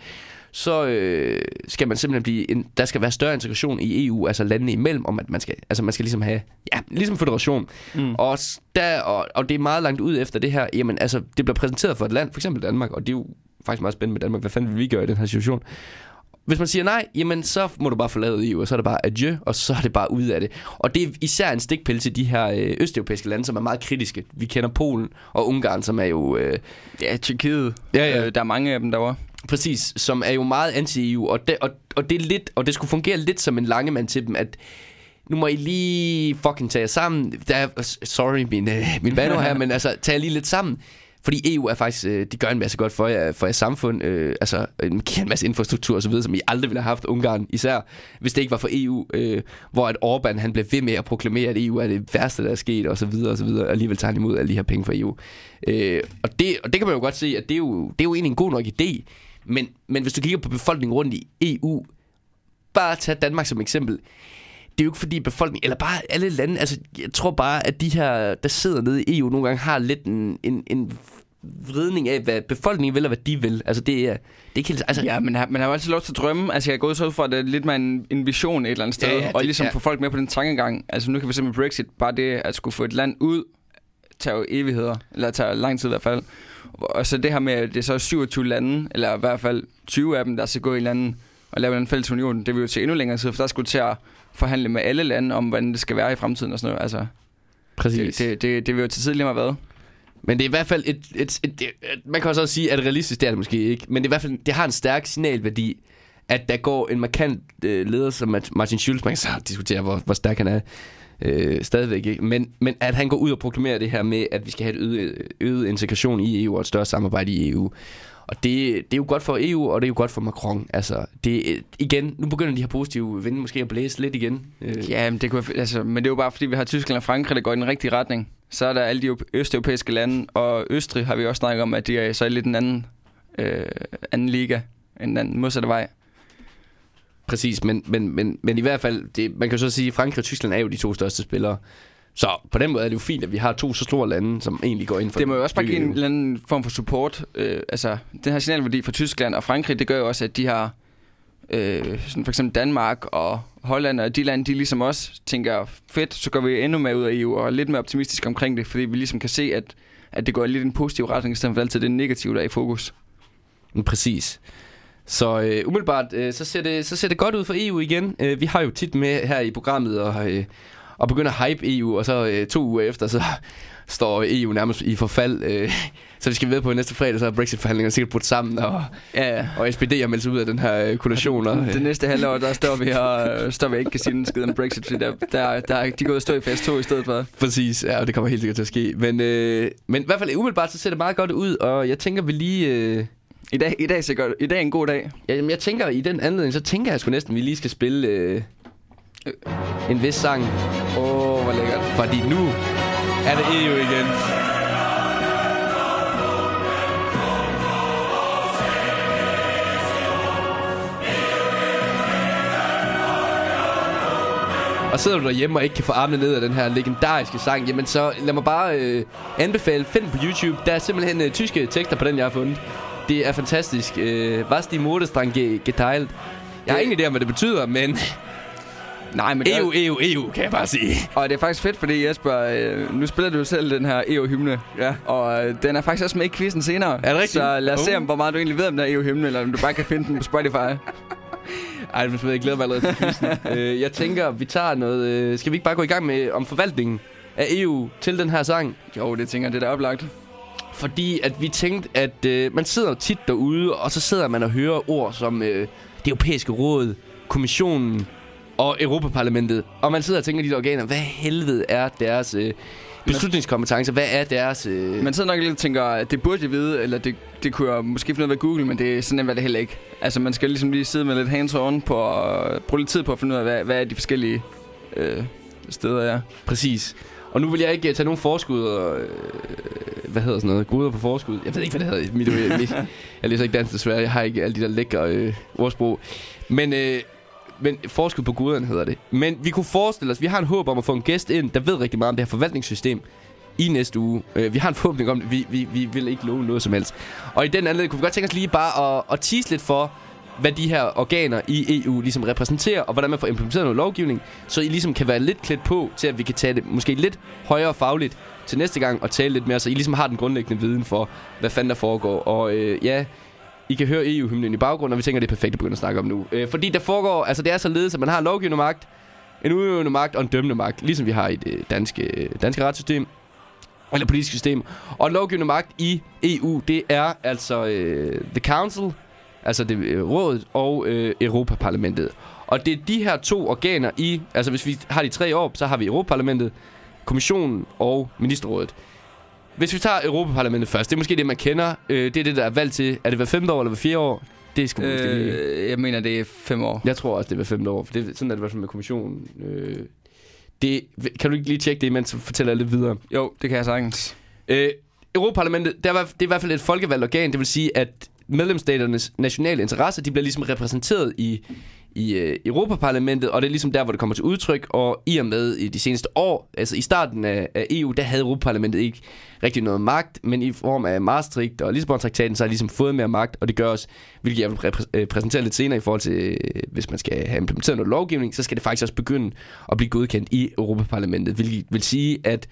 så øh, skal man simpelthen blive en, der skal være større integration i EU, altså landene imellem, om at man skal, altså man skal ligesom have, ja, ligesom federation. Mm. Og, der, og, og det er meget langt ud efter det her, jamen altså, det bliver præsenteret for et land, for eksempel Danmark, og det er jo faktisk meget spændende med Danmark, hvad fanden vil vi gøre i den her situation? Hvis man siger nej, jamen så må du bare forlade EU, og så er det bare adieu, og så er det bare ud af det. Og det er især en stikpille til de her øh, østeuropæiske lande, som er meget kritiske. Vi kender Polen og Ungarn, som er jo... Øh, ja, Tjekkiet. Ja, ja. Øh, der er mange af dem derovre. Præcis, som er jo meget anti-EU, og det, og, og det er lidt, og det skulle fungere lidt som en lange mand til dem, at nu må I lige fucking tage jer sammen. Der er, sorry, min, øh, min banner her, men altså, tag lige lidt sammen. Fordi EU er faktisk, øh, de gør en masse godt for jer, for jeres samfund. Øh, altså, en, en masse infrastruktur osv., som I aldrig ville have haft Ungarn, især hvis det ikke var for EU, øh, hvor at Orbán han blev ved med at proklamere, at EU er det værste, der er sket, og så videre, og så videre, og alligevel tager han imod alle de her penge fra EU. Øh, og, det, og det kan man jo godt se, at det er jo, det er jo egentlig en god nok idé, men, men hvis du kigger på befolkningen rundt i EU, bare tag Danmark som eksempel, det er jo ikke fordi befolkningen, eller bare alle lande, altså jeg tror bare, at de her, der sidder nede i EU nogle gange har lidt en, en, en vridning af, hvad befolkningen vil og hvad de vil. Altså det er, det er ikke helt... Altså, ja, men man har jo altid lov til at drømme. Altså jeg er gået så ud fra, at det er lidt med en, en vision et eller andet sted, ja, ja, det, og ligesom ja. få folk med på den tankegang. Altså nu kan vi se med Brexit, bare det at skulle få et land ud, tager jo evigheder, eller tager lang tid i hvert fald. Og så det her med, at det er så 27 lande, eller i hvert fald 20 af dem, der skal gå i landet og lave en fælles union, det vil jo til endnu længere tid, for der skulle til at forhandle med alle lande om, hvordan det skal være i fremtiden og sådan noget. Altså, Præcis. Det, det, det, det vil jo til tidligere have været. Men det er i hvert fald et, et, et, et, et man kan også også sige, at realistisk det er det måske ikke, men det er i hvert fald det har en stærk signalværdi, at der går en markant øh, leder som Martin Schulz, man kan så diskutere, hvor, hvor stærk han er, øh, stadigvæk ikke, men, men at han går ud og proklamerer det her med, at vi skal have et øget, øget integration i EU og et større samarbejde i EU. Og det, det er jo godt for EU, og det er jo godt for Macron. Altså, det, igen, nu begynder de her positive vinde måske at blæse lidt igen. Øh. Ja, men det, kunne, altså, men det er jo bare fordi, vi har Tyskland og Frankrig, der går i den rigtige retning. Så er der alle de østeuropæiske lande, og Østrig har vi også snakket om, at de er så lidt en anden, øh, anden liga, en anden modsatte vej. Præcis, men, men, men, men i hvert fald, det, man kan så sige, at Frankrig og Tyskland er jo de to største spillere. Så på den måde er det jo fint, at vi har to så store lande, som egentlig går ind for Det må jo også bare give en eller anden form for support. Øh, altså, den her signalværdi for Tyskland og Frankrig, det gør jo også, at de har øh, sådan for eksempel Danmark og Holland og de lande, de ligesom også tænker, fedt, så går vi endnu mere ud af EU og er lidt mere optimistisk omkring det, fordi vi ligesom kan se, at, at det går lidt i en positiv retning, i stedet for altid det negative, der er i fokus. Præcis. Så øh, umiddelbart, øh, så, ser det, så ser det godt ud for EU igen. Øh, vi har jo tit med her i programmet og, øh, og begynder at hype EU, og så øh, to uger efter, så står EU nærmest i forfald. Øh, så vi skal ved på at næste fredag, så er Brexit-forhandlingerne sikkert brudt sammen, og, ja, og SPD har meldt sig ud af den her øh, koalition. Og, det næste halvår, der står vi og står vi ikke kan sige den skid om Brexit, fordi der, der, der, de går ud og stå i fase 2 i stedet for. Præcis, ja, og det kommer helt sikkert til at ske. Men, øh, men i hvert fald umiddelbart, så ser det meget godt ud, og jeg tænker, vi lige... Øh, i dag, i dag, ser godt, I dag er en god dag. Ja, jamen, jeg tænker, i den anledning, så tænker jeg sgu næsten, at vi lige skal spille øh, en vis sang. Åh, oh, hvor lækkert. Fordi nu er det EU igen. og sidder du derhjemme og ikke kan få armene ned af den her legendariske sang, jamen så lad mig bare øh, anbefale, find på YouTube. Der er simpelthen øh, tyske tekster på den, jeg har fundet. Det er fantastisk. Øh, Was die Modestrang geteilt. Jeg har ingen idé om, hvad det betyder, men... Nej, men EU, EU, EU, kan jeg bare sige. Og det er faktisk fedt, fordi Jesper, øh, nu spiller du jo selv den her EU-hymne. Ja. Og øh, den er faktisk også med i quizzen senere. Er det rigtigt? Så lad os uh. se, hvor meget du egentlig ved om den her EU-hymne, eller om du bare kan finde den på Spotify. Ej, jeg glæder mig allerede til quizzen. øh, jeg tænker, vi tager noget... Øh, skal vi ikke bare gå i gang med om forvaltningen af EU til den her sang? Jo, det tænker jeg, det er da oplagt. Fordi at vi tænkte, at øh, man sidder tit derude, og så sidder man og hører ord som øh, det europæiske råd, kommissionen og Europaparlamentet. Og man sidder og tænker de der organer, hvad helvede er deres øh, beslutningskompetencer? Hvad er deres... Øh... Man sidder nok lidt og tænker, at det burde jeg vide, eller det, det kunne jeg måske finde ud af Google, men det er sådan nemt det heller ikke. Altså man skal ligesom lige sidde med lidt hands-on på at bruge lidt tid på at finde ud af, hvad, hvad er de forskellige øh, steder er. Præcis. Og nu vil jeg ikke tage nogen forskud og, øh, hvad hedder sådan noget, goder på forskud. Jeg ved ikke, hvad det hedder. Mit, mit, jeg læser ikke dansk desværre. Jeg har ikke alle de der lækre øh, ordsprog. Men, øh, men forskud på guderne hedder det. Men vi kunne forestille os, vi har en håb om at få en gæst ind, der ved rigtig meget om det her forvaltningssystem i næste uge. Øh, vi har en forhåbning om det. Vi, vi, vi vil ikke love noget som helst. Og i den anledning kunne vi godt tænke os lige bare at, at tease lidt for, hvad de her organer i EU ligesom repræsenterer, og hvordan man får implementeret noget lovgivning, så I ligesom kan være lidt klædt på til, at vi kan tage det måske lidt højere fagligt til næste gang og tale lidt mere, så I ligesom har den grundlæggende viden for, hvad fanden der foregår. Og øh, ja, I kan høre EU-hymnen i baggrunden, og vi tænker, det er perfekt at begynde at snakke om nu. Øh, fordi der foregår, altså det er således, at man har en lovgivende magt, en udøvende magt og en dømmende magt, ligesom vi har i det danske, danske retssystem eller politiske system. Og lovgivende magt i EU, det er altså øh, The Council, altså det, øh, rådet og øh, Europaparlamentet. Og det er de her to organer i, altså hvis vi har de tre år, så har vi Europaparlamentet, Kommissionen og Ministerrådet. Hvis vi tager Europaparlamentet først, det er måske det, man kender. Øh, det er det, der er valgt til. Er det hver femte år eller hver fire år? Det sgu øh, Jeg mener, det er fem år. Jeg tror også, det er hver femte år. For det, sådan er det i hvert fald med kommissionen. Øh, det, kan du ikke lige tjekke det, imens jeg fortæller lidt videre? Jo, det kan jeg sagtens. Øh, Europaparlamentet, det er, det er i hvert fald et folkevalgt organ. Det vil sige, at medlemsstaternes nationale interesser, de bliver ligesom repræsenteret i, i øh, Europaparlamentet, og det er ligesom der, hvor det kommer til udtryk, og i og med i de seneste år, altså i starten af, af EU, der havde Europaparlamentet ikke rigtig noget magt, men i form af Maastricht og Lisbon-traktaten, så har de ligesom fået mere magt, og det gør også, hvilket jeg vil repræ- øh, præsentere lidt senere i forhold til, øh, hvis man skal have implementeret noget lovgivning, så skal det faktisk også begynde at blive godkendt i Europaparlamentet, hvilket vil sige, at,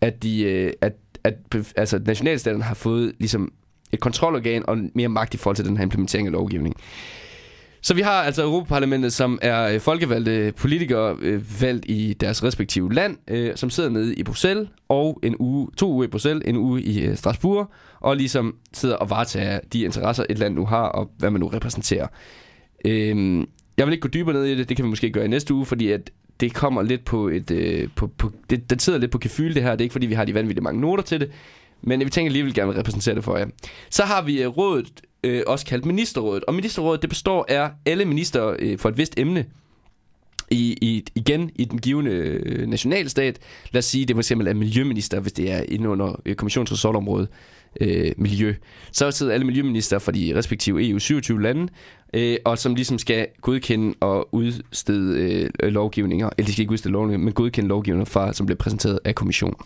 at, de, øh, at, at altså, nationalstaterne har fået ligesom et kontrolorgan og mere magt i forhold til den her implementering af lovgivning. Så vi har altså Europaparlamentet, som er øh, folkevalgte politikere øh, valgt i deres respektive land, øh, som sidder nede i Bruxelles, og en uge, to uger i Bruxelles, en uge i øh, Strasbourg, og ligesom sidder og varetager de interesser, et land nu har, og hvad man nu repræsenterer. Øh, jeg vil ikke gå dybere ned i det, det kan vi måske gøre i næste uge, fordi at det kommer lidt på et... Øh, på, på, det, det sidder lidt på kefyl, det her. Det er ikke, fordi vi har de vanvittigt mange noter til det, men vi tænker alligevel gerne vil repræsentere det for jer. Så har vi øh, rådet, øh, også kaldt ministerrådet. Og ministerrådet, det består af alle minister øh, for et vist emne. I, i, igen i den givende øh, nationalstat. Lad os sige, det for eksempel er miljøminister, hvis det er inde under øh, kommissionsresortområdet øh, miljø. Så sidder alle miljøminister fra de respektive EU 27 lande, øh, og som ligesom skal godkende og udstede øh, lovgivninger, eller de skal ikke udstede lovgivninger, men godkende lovgivninger, fra, som bliver præsenteret af kommissionen.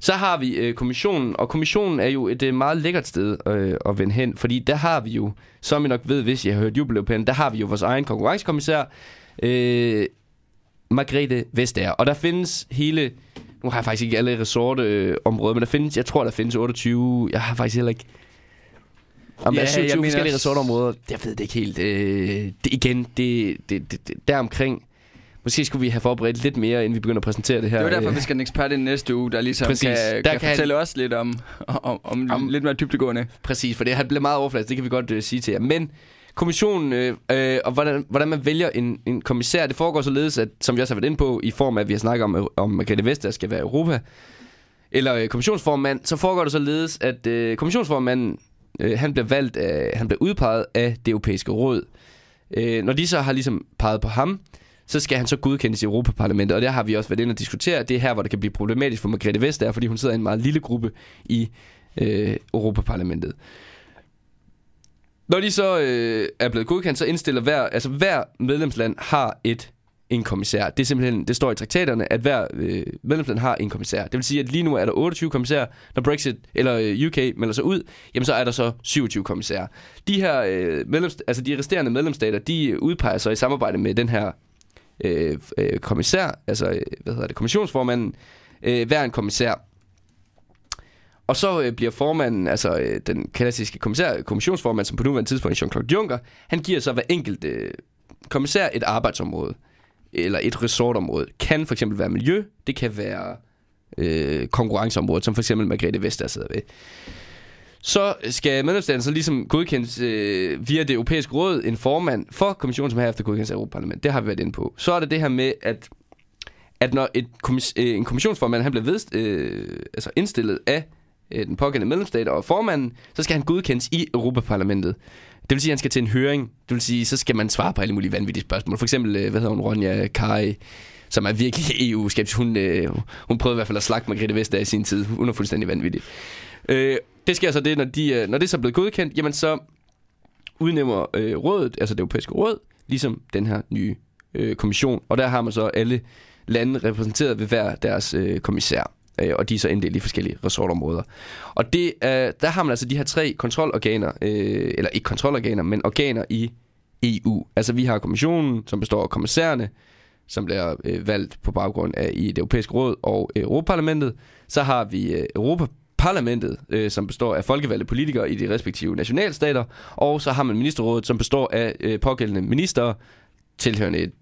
Så har vi øh, kommissionen, og kommissionen er jo et øh, meget lækkert sted øh, at vende hen, fordi der har vi jo, som I nok ved, hvis jeg har hørt Jubilæupen, der har vi jo vores egen konkurrencekommissær, øh, Margrethe Vestager. Og der findes hele, nu har jeg faktisk ikke alle resortområder, men der findes, jeg tror, der findes 28, jeg har faktisk heller ikke om ja, der er 27 forskellige resortområder, jeg ved det ikke helt. Øh, det, igen, det, det, det, det, deromkring Måske skulle vi have forberedt lidt mere, inden vi begynder at præsentere det her. Det er derfor, øh, vi skal have en ekspert ind næste uge, der ligesom præcis. kan, der kan, kan fortælle han... os lidt om, om, om, om lidt mere dybdegående. Præcis, for det har blevet meget overfladisk, det kan vi godt uh, sige til jer. Men kommissionen øh, øh, og hvordan, hvordan man vælger en, en kommissær, det foregår således, at, som vi også har været inde på, i form af, at vi har snakket om, om Margrethe Vestager skal være Europa, eller øh, kommissionsformand, så foregår det således, at øh, kommissionsformanden, øh, han bliver valgt af, han bliver udpeget af det europæiske råd. Øh, når de så har ligesom peget på ham, så skal han så godkendes i Europaparlamentet, og der har vi også været inde og diskutere. Det er her, hvor det kan blive problematisk for Margrethe Vestager, fordi hun sidder i en meget lille gruppe i øh, Europaparlamentet. Når de så øh, er blevet godkendt, så indstiller hver, altså hver medlemsland har et en kommissær. Det er simpelthen, det står i traktaterne, at hver øh, medlemsland har en kommissær. Det vil sige, at lige nu er der 28 kommissærer. Når Brexit eller øh, UK melder sig ud, jamen så er der så 27 kommissærer. De her øh, medlems, altså de resterende medlemsstater, de udpeger sig i samarbejde med den her Øh, øh, kommissær, altså øh, hvad hedder det, kommissionsformanden, øh, hver en kommissær. Og så øh, bliver formanden, altså øh, den klassiske kommissær, kommissionsformand, som på nuværende tidspunkt er Jean-Claude Juncker, han giver så hver enkelt øh, kommissær et arbejdsområde, eller et resortområde. Kan for eksempel være miljø, det kan være øh, konkurrenceområdet, som for eksempel Margrethe Vestager sidder ved så skal medlemsstaten så ligesom godkendes øh, via det europæiske råd en formand for kommissionen, som herefter godkendes af Europaparlamentet. Det har vi været inde på. Så er det det her med, at, at når et kommis, øh, en kommissionsformand han bliver vedst, øh, altså indstillet af øh, den pågældende medlemsstat og formanden, så skal han godkendes i Europaparlamentet. Det vil sige, at han skal til en høring. Det vil sige, så skal man svare på alle mulige vanvittige spørgsmål. For eksempel, øh, hvad hedder hun, Ronja Kari, som er virkelig EU-skeptisk. Hun, øh, hun prøvede i hvert fald at slagte Margrethe Vestager i sin tid. Hun er fuldstændig vanvittig. Øh, det sker så det, når, de, øh, når det er så blevet godkendt, jamen så udnævner øh, rådet, altså det europæiske råd, ligesom den her nye øh, kommission. Og der har man så alle lande repræsenteret ved hver deres øh, kommissær. Øh, og de er så inddelt i forskellige resortområder. Og det, øh, der har man altså de her tre kontrolorganer, øh, eller ikke kontrolorganer, men organer i EU. Altså vi har kommissionen, som består af kommissærerne, som bliver øh, valgt på baggrund af i det europæiske råd og øh, Europaparlamentet. Så har vi øh, Europa parlamentet, øh, som består af folkevalgte politikere i de respektive nationalstater, og så har man ministerrådet, som består af øh, pågældende ministerer, tilhørende et,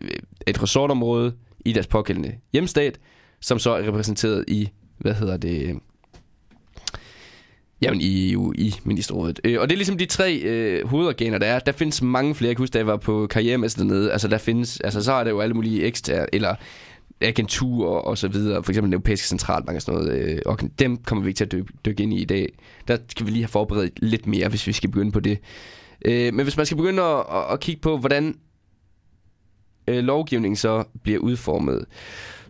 øh, et resortområde i deres pågældende hjemstat, som så er repræsenteret i, hvad hedder det, øh, Jamen i EU, i ministerrådet. Øh, og det er ligesom de tre øh, hovedorganer, der er. Der findes mange flere. Jeg kan huske, da jeg var på karrieremester dernede. Altså der findes, altså så er der jo alle mulige ekstra, eller agenturer og så videre. For eksempel den europæiske centralbank og sådan noget. Øh, og dem kommer vi ikke til at dykke, dykke ind i i dag. Der skal vi lige have forberedt lidt mere, hvis vi skal begynde på det. Øh, men hvis man skal begynde at, at, at kigge på, hvordan øh, lovgivningen så bliver udformet,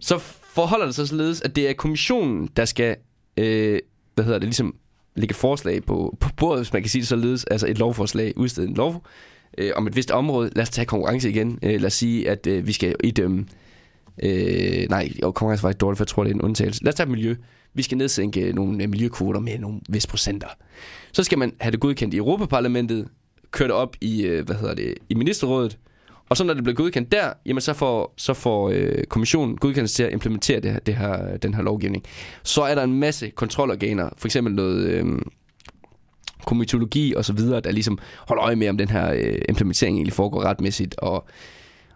så forholder det sig således, at det er kommissionen, der skal, øh, hvad hedder det, ligesom lægge forslag på, på bordet, hvis man kan sige det således, altså et lovforslag, udstedet en lov, øh, om et vist område. Lad os tage konkurrence igen. Øh, lad os sige, at øh, vi skal idømme, øh, Øh, nej, konkurrence var ikke dårligt, for jeg tror, det er en undtagelse. Lad os tage miljø. Vi skal nedsænke nogle øh, miljøkvoter med nogle vis procenter. Så skal man have det godkendt i Europaparlamentet, køre det op i, øh, hvad hedder det, i ministerrådet, og så når det bliver godkendt der, jamen så får, så får øh, kommissionen godkendelse til at implementere det her, det her, den her lovgivning. Så er der en masse kontrolorganer, for eksempel noget øh, komitologi og så videre, der ligesom holder øje med, om den her øh, implementering egentlig foregår retmæssigt og,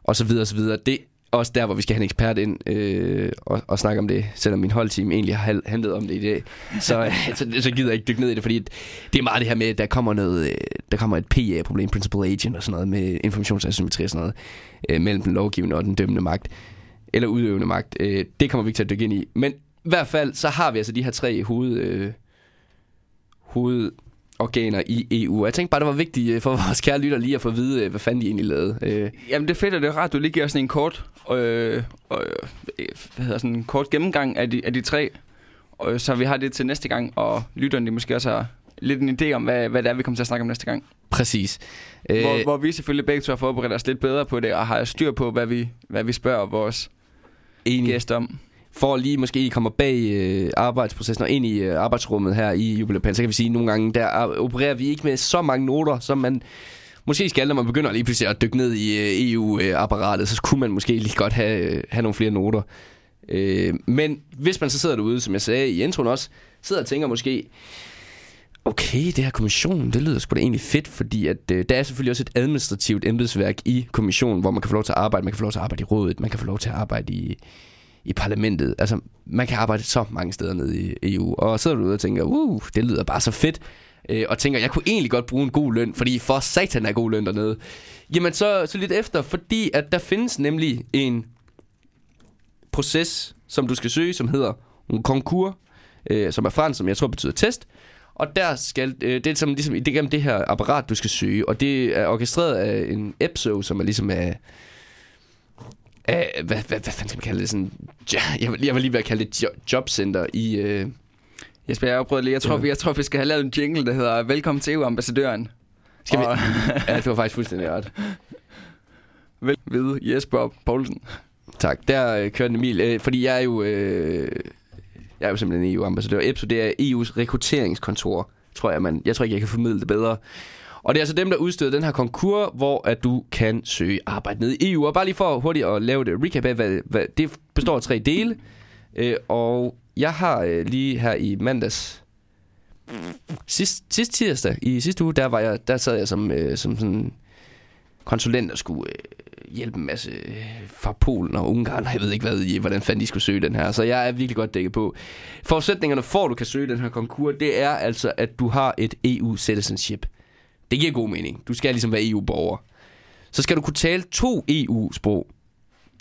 og så videre og så videre. Det også der, hvor vi skal have en ekspert ind øh, og, og snakke om det, selvom min holdteam egentlig har handlet om det i dag. Så, så, så gider jeg ikke dykke ned i det, fordi det er meget det her med, at der kommer, noget, øh, der kommer et PA-problem, Principal Agent og sådan noget, med informationsasymmetri og sådan noget, øh, mellem den lovgivende og den dømmende magt, eller udøvende magt. Øh, det kommer vi ikke til at dykke ind i. Men i hvert fald, så har vi altså de her tre hoved, øh, hoved organer i EU. Jeg tænkte bare, det var vigtigt øh, for vores kære lytter lige at få at vide, øh, hvad fanden de egentlig lavede. Øh. Jamen det er fedt, og det er rart, du lige giver sådan en kort, øh, øh, hvad hedder sådan en kort gennemgang af de, af de tre, og, så vi har det til næste gang, og lytterne de måske også har lidt en idé om, hvad, hvad det er, vi kommer til at snakke om næste gang. Præcis. Hvor, hvor vi selvfølgelig begge to har forberedt os lidt bedre på det, og har styr på, hvad vi, hvad vi spørger vores Enig. gæster om for lige måske kommer bag øh, arbejdsprocessen og ind i øh, arbejdsrummet her i Jubilæupan, så kan vi sige, at nogle gange der øh, opererer vi ikke med så mange noter, som man måske skal, når man begynder lige pludselig at dykke ned i øh, EU-apparatet, så kunne man måske lige godt have, øh, have nogle flere noter. Øh, men hvis man så sidder derude, som jeg sagde i introen også, sidder og tænker måske, okay, det her kommission, det lyder sgu da egentlig fedt, fordi at, øh, der er selvfølgelig også et administrativt embedsværk i kommissionen, hvor man kan få lov til at arbejde, man kan få lov til at arbejde i rådet, man kan få lov til at arbejde i, i parlamentet. Altså, man kan arbejde så mange steder nede i EU. Og så er du ude og tænker, uh, det lyder bare så fedt. Øh, og tænker, jeg kunne egentlig godt bruge en god løn, fordi for satan er god løn dernede. Jamen, så, så lidt efter, fordi at der findes nemlig en proces, som du skal søge, som hedder en konkurs, øh, som er fransk, som jeg tror betyder test. Og der skal, øh, det er som, ligesom, det er det her apparat, du skal søge, og det er orkestreret af en EPSO, som er ligesom af, Uh, hvad, hvad, hvad fanden skal man kalde det? Sådan, jeg, vil, jeg vil lige være kalde det jobcenter i... Uh... Jesper, jeg har lige. Jeg tror, vi, jeg tror, vi skal have lavet en jingle, der hedder Velkommen til EU-ambassadøren. Skal og... vi? ja, det var faktisk fuldstændig ret. Vel ved Jesper Poulsen. Tak. Der uh, kørte Emil, uh, fordi jeg er jo... Uh, jeg er jo simpelthen EU-ambassadør. EPSO, det er EU's rekrutteringskontor, tror jeg, man. Jeg tror ikke, jeg kan formidle det bedre. Og det er altså dem, der udsteder den her konkurs, hvor at du kan søge arbejde ned i EU. Og bare lige for hurtigt at lave det recap af, hvad, hvad det består af tre dele. Øh, og jeg har øh, lige her i mandags, sidst, sidst tirsdag i sidste uge, der, var jeg, der sad jeg som, øh, som sådan konsulent og skulle øh, hjælpe en masse øh, fra Polen og Ungarn, jeg ved ikke hvad, hvordan fanden de skulle søge den her. Så jeg er virkelig godt dækket på. Forudsætningerne for, at du kan søge den her konkurs, det er altså, at du har et EU-citizenship. Det giver god mening. Du skal ligesom være EU-borger. Så skal du kunne tale to EU-sprog.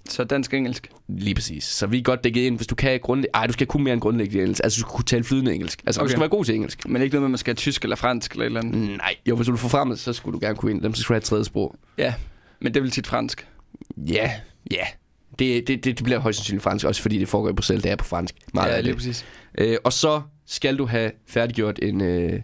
Så dansk og engelsk? Lige præcis. Så vi er godt dækket ind, hvis du kan grundlæggende... Ej, du skal kunne mere end grundlæggende engelsk. Altså, du skal kunne tale flydende engelsk. Altså, okay. du skal være god til engelsk. Men ikke noget med, at man skal have tysk eller fransk eller et eller andet? Nej. Jo, hvis du får fremmed, så skulle du gerne kunne ind. Dem skulle du have et tredje sprog. Ja, men det vil tit fransk. Ja, ja. Det, det, det, det bliver højst sandsynligt fransk, også fordi det foregår i Bruxelles, det er på fransk. Meget ja, lige præcis. Øh, og så skal du have færdiggjort en øh,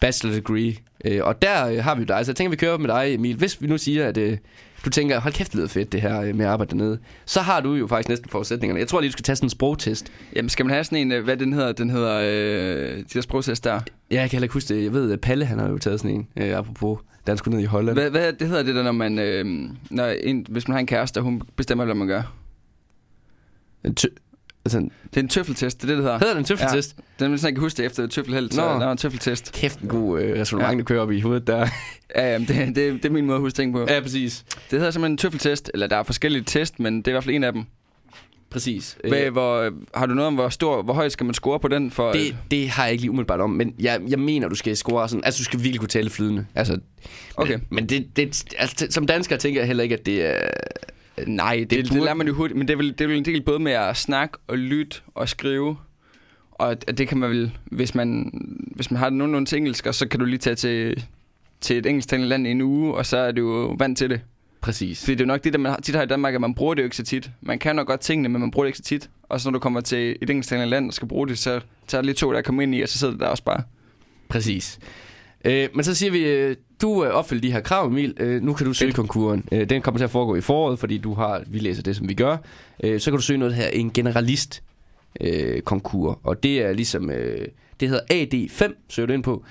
bachelor degree Øh, og der øh, har vi dig, så jeg tænker, vi kører med dig, Emil. Hvis vi nu siger, at øh, du tænker, hold kæft, det lyder fedt, det her øh, med at arbejde dernede, så har du jo faktisk næsten forudsætningerne. Jeg tror lige, du skal tage sådan en sprogtest. Jamen, skal man have sådan en, øh, hvad den hedder, den hedder, øh, de der sprogtest der? Ja, jeg kan heller ikke huske det. Jeg ved, at Palle, han har jo taget sådan en, øh, apropos da han skulle ned i Holland. Hvad, hvad det hedder det der, når man, øh, når en, hvis man har en kæreste, og hun bestemmer, hvad man gør? En Altså, det er en tøffeltest, det er det, det hedder. Hedder det en tøffeltest? Ja, den vil jeg ikke huske det efter tøffelhelt, så der er en tøffeltest. Kæft en god øh, resonemang, ja. du kører op i hovedet der. ja, jamen, det, det, det, er min måde at huske ting på. Ja, præcis. Det hedder simpelthen en tøffeltest, eller der er forskellige test, men det er i hvert fald en af dem. Præcis. Hvad, hvor, har du noget om, hvor stor, hvor højt skal man score på den? For, det, det har jeg ikke lige umiddelbart om, men jeg, jeg mener, du skal score sådan, altså du skal virkelig kunne tale flydende. Altså, okay. Men, men det, det, altså, som dansker tænker jeg heller ikke, at det er... Nej, det, det, det lærer man jo hurtigt, men det er, vel, det er vel en del både med at snakke og lytte og skrive. Og det kan man vel, hvis man, hvis man har nogenlunde til engelsk, og så kan du lige tage til, til et engelsktalende land i en uge, og så er du jo vant til det. Præcis. Fordi det er jo nok det, der man tit har i Danmark, at man bruger det jo ikke så tit. Man kan nok godt tingene, men man bruger det ikke så tit. Og så når du kommer til et engelsktalende land og skal bruge det, så tager det lige to, der kommer ind i, og så sidder det der også bare. Præcis. Øh, men så siger vi, øh, du øh, opfylder de her krav, Emil. Øh, nu kan du søge konkurren. Øh, den kommer til at foregå i foråret, fordi du har, vi læser det, som vi gør. Så kan du søge noget her, en generalist øh, konkur. Og det er ligesom, det hedder AD5, søger du ind på.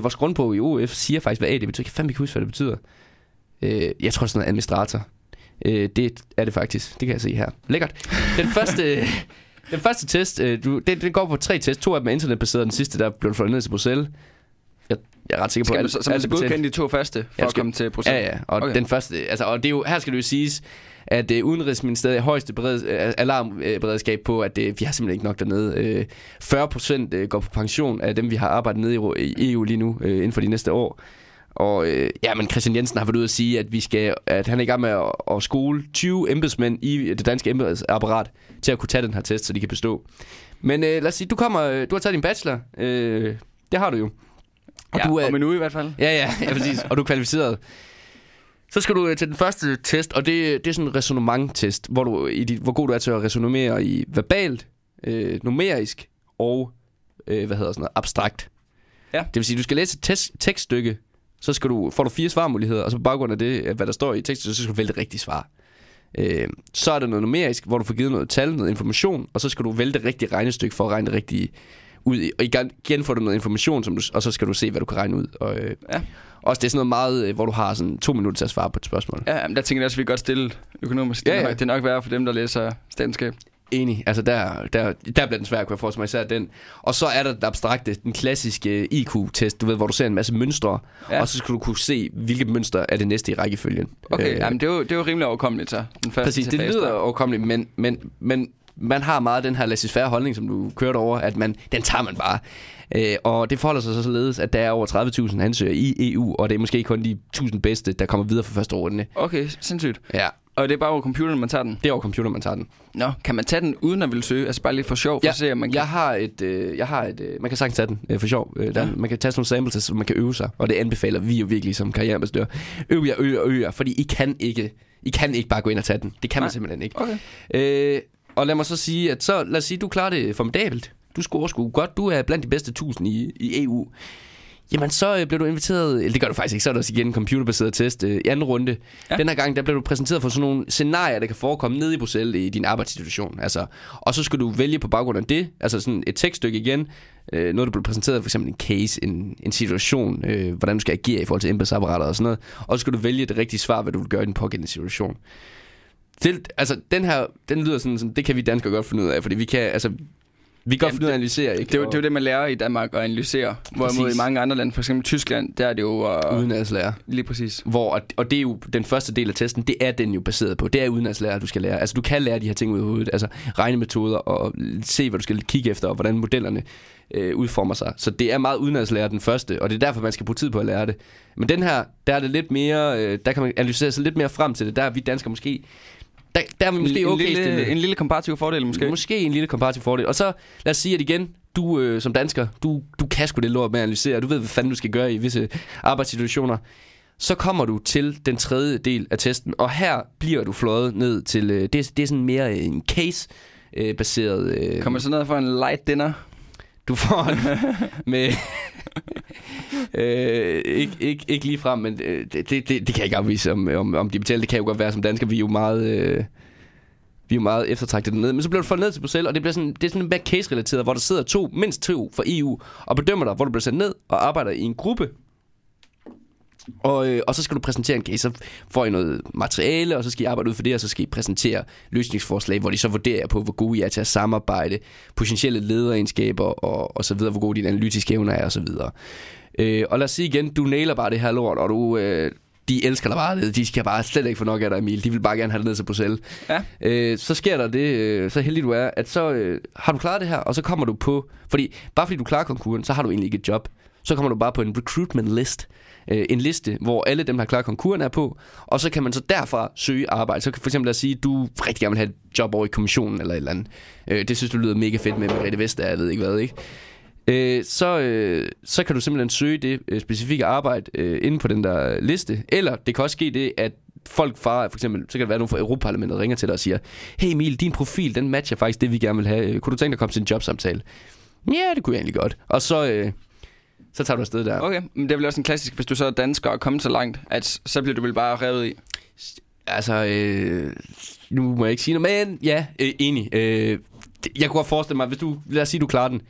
Vores grundbog i OF siger faktisk, hvad AD betyder. Jeg kan fandme ikke huske, hvad det betyder. Jeg tror, det er sådan noget administrator. Det er det faktisk. Det kan jeg se her. Lækkert. Den første... Den første test, du, det, det går på tre test. To af dem er internetbaseret, den sidste der blev flyttet ned til Bruxelles. Jeg, jeg er ret sikker på, at... Så, så man skal godkende de to første, for ja, skal, at komme til Bruxelles? Ja, ja. Og okay. den første... Altså, og det er jo, her skal det jo siges, at uh, Udenrigsministeriet er højeste bered, uh, alarmberedskab på, at uh, vi har simpelthen ikke nok dernede. Uh, 40 procent uh, går på pension af dem, vi har arbejdet nede i, i EU lige nu, uh, inden for de næste år. Og øh, ja, men Christian Jensen har været ude at sige, at, vi skal, at han er i gang med at, at skole 20 embedsmænd i det danske embedsapparat til at kunne tage den her test, så de kan bestå. Men øh, lad os sige, du, kommer, øh, du har taget din bachelor. Øh, det har du jo. Og ja, du er, om en uge i hvert fald. Ja, ja, ja præcis. og du er kvalificeret. Så skal du øh, til den første test, og det, det er sådan en resonemang-test, hvor, du, i dit, hvor god du er til at resonere i verbalt, øh, numerisk og øh, hvad hedder sådan noget, abstrakt. Ja. Det vil sige, du skal læse et test, tekststykke, så skal du, får du fire svarmuligheder, og så på baggrund af det, hvad der står i teksten, så skal du vælge det rigtige svar. Øh, så er der noget numerisk, hvor du får givet noget tal, noget information, og så skal du vælge det rigtige regnestykke for at regne det rigtige ud. Og igen får du noget information, som du, og så skal du se, hvad du kan regne ud. Og, øh, ja. Også det er sådan noget meget, øh, hvor du har sådan to minutter til at svare på et spørgsmål. Ja, men der tænker jeg også, at vi godt stille økonomisk. Ja, ja. Det er nok værre for dem, der læser statskab. Enig. Altså der, der, der bliver den svær, kunne jeg forestille mig især den. Og så er der den abstrakte, den klassiske IQ-test, du ved, hvor du ser en masse mønstre, ja. og så skal du kunne se, hvilket mønster er det næste i rækkefølgen. Okay, øh, jamen det er, jo, det er jo rimelig overkommeligt så, den første Præcis, det lyder overkommeligt, men, men, men man har meget den her laissez holdning, som du kørte over, at man, den tager man bare. Øh, og det forholder sig så således, at der er over 30.000 ansøgere i EU, og det er måske kun de 1000 bedste, der kommer videre for første runde. Okay, sindssygt. Ja. Og det er bare over computeren, man tager den? Det er over computeren, man tager den. Nå, kan man tage den uden at ville søge? Altså bare lige for sjov, for ja, at se, om man kan... Jeg har et, øh, jeg har et øh, man kan sagtens tage den øh, for sjov. Øh, der, ja. Man kan tage sådan nogle samples, så man kan øve sig. Og det anbefaler vi jo virkelig som karriereambassadør. Øv jer, øv jer, øv jer, fordi I kan ikke, I kan ikke bare gå ind og tage den. Det kan Nej. man simpelthen ikke. Okay. Øh, og lad mig så sige, at så, lad os sige, du klarer det formidabelt. Du scorer sgu godt. Du er blandt de bedste tusind i, i EU. Jamen, så øh, blev du inviteret, eller det gør du faktisk ikke, så er der også igen en computerbaseret test øh, i anden runde. Ja. Den her gang, der blev du præsenteret for sådan nogle scenarier, der kan forekomme nede i Bruxelles i din arbejdssituation. Altså, og så skal du vælge på baggrund af det, altså sådan et tekststykke igen, øh, noget, der blev præsenteret, for eksempel en case, en, en situation, øh, hvordan du skal agere i forhold til embedsapparater og sådan noget. Og så skal du vælge det rigtige svar, hvad du vil gøre i den pågældende situation. Det, altså, den her, den lyder sådan, sådan, det kan vi danskere godt finde ud af, fordi vi kan, altså, vi kan godt finde ud af at analysere, ikke? Det, er, det er jo det, man lærer i Danmark at analysere. Hvorimod i mange andre lande, for eksempel Tyskland, der er det jo... Uh, udenadslære. Lige præcis. Hvor, og det er jo den første del af testen, det er den jo baseret på. Det er udenadslære, du skal lære. Altså, du kan lære de her ting ud af hovedet. Altså, regnemetoder og se, hvad du skal kigge efter, og hvordan modellerne øh, udformer sig. Så det er meget udenadslære, den første, og det er derfor, man skal bruge tid på at lære det. Men den her, der er det lidt mere... Øh, der kan man analysere sig lidt mere frem til det. Der er vi danskere måske der, der er vi måske okay en lille, en lille komparativ fordel måske. Måske en lille komparativ fordel. Og så lad os sige, at igen, du øh, som dansker, du, du kan sgu det lort med at analysere. Du ved, hvad fanden du skal gøre i visse arbejdssituationer. Så kommer du til den tredje del af testen, og her bliver du fløjet ned til... Øh, det, er, det er sådan mere en case-baseret... Øh, kommer så ned for en light dinner? Du får en med... øh, ikke, ikke, ikke lige frem, men øh, det, det, det, det kan jeg ikke afvise, om, om, om de betaler. Det kan jo godt være som dansker. Vi er jo meget... Øh, vi er jo meget eftertragtet dernede. Men så bliver du fundet ned til Bruxelles, og det, bliver sådan, det er sådan en back case-relateret, hvor der sidder to, mindst to fra EU, og bedømmer dig, hvor du bliver sendt ned og arbejder i en gruppe, og, øh, og så skal du præsentere en case, så får I noget materiale, og så skal I arbejde ud for det, og så skal I præsentere løsningsforslag, hvor de så vurderer på, hvor gode I er til at samarbejde, potentielle lederegenskaber, og, og så videre, hvor gode dine analytiske evner er, og så videre. Øh, og lad os sige igen, du nailer bare det her lort, og du, øh, de elsker dig bare. De skal bare slet ikke få nok af dig, Emil. De vil bare gerne have dig ned til Bruxelles. Ja. Øh, så sker der det, øh, så heldig du er, at så øh, har du klaret det her, og så kommer du på... Fordi bare fordi du klarer konkurren, så har du egentlig ikke et job. Så kommer du bare på en recruitment list. Øh, en liste, hvor alle dem, der har klaret konkurren, er på. Og så kan man så derfra søge arbejde. Så kan for eksempel at sige, at du rigtig gerne vil have et job over i kommissionen eller et eller andet. Øh, det synes du lyder mega fedt med Merete Vestager, jeg ved ikke hvad, ikke? øh, så, øh, så kan du simpelthen søge det øh, specifikke arbejde øh, inde på den der liste. Eller det kan også ske det, at folk fra, for eksempel, så kan det være nogen fra Europaparlamentet ringer til dig og siger, hey Emil, din profil, den matcher faktisk det, vi gerne vil have. Øh, kunne du tænke dig at komme til en jobsamtale? Ja, det kunne jeg egentlig godt. Og så, øh, så tager du afsted der. Okay, men det er vel også en klassisk, hvis du så er dansker og kommer så langt, at så bliver du vel bare revet i? Altså, øh, nu må jeg ikke sige noget, men ja, øh, enig. Øh, jeg kunne godt forestille mig, hvis du, lad os sige, du klarer den,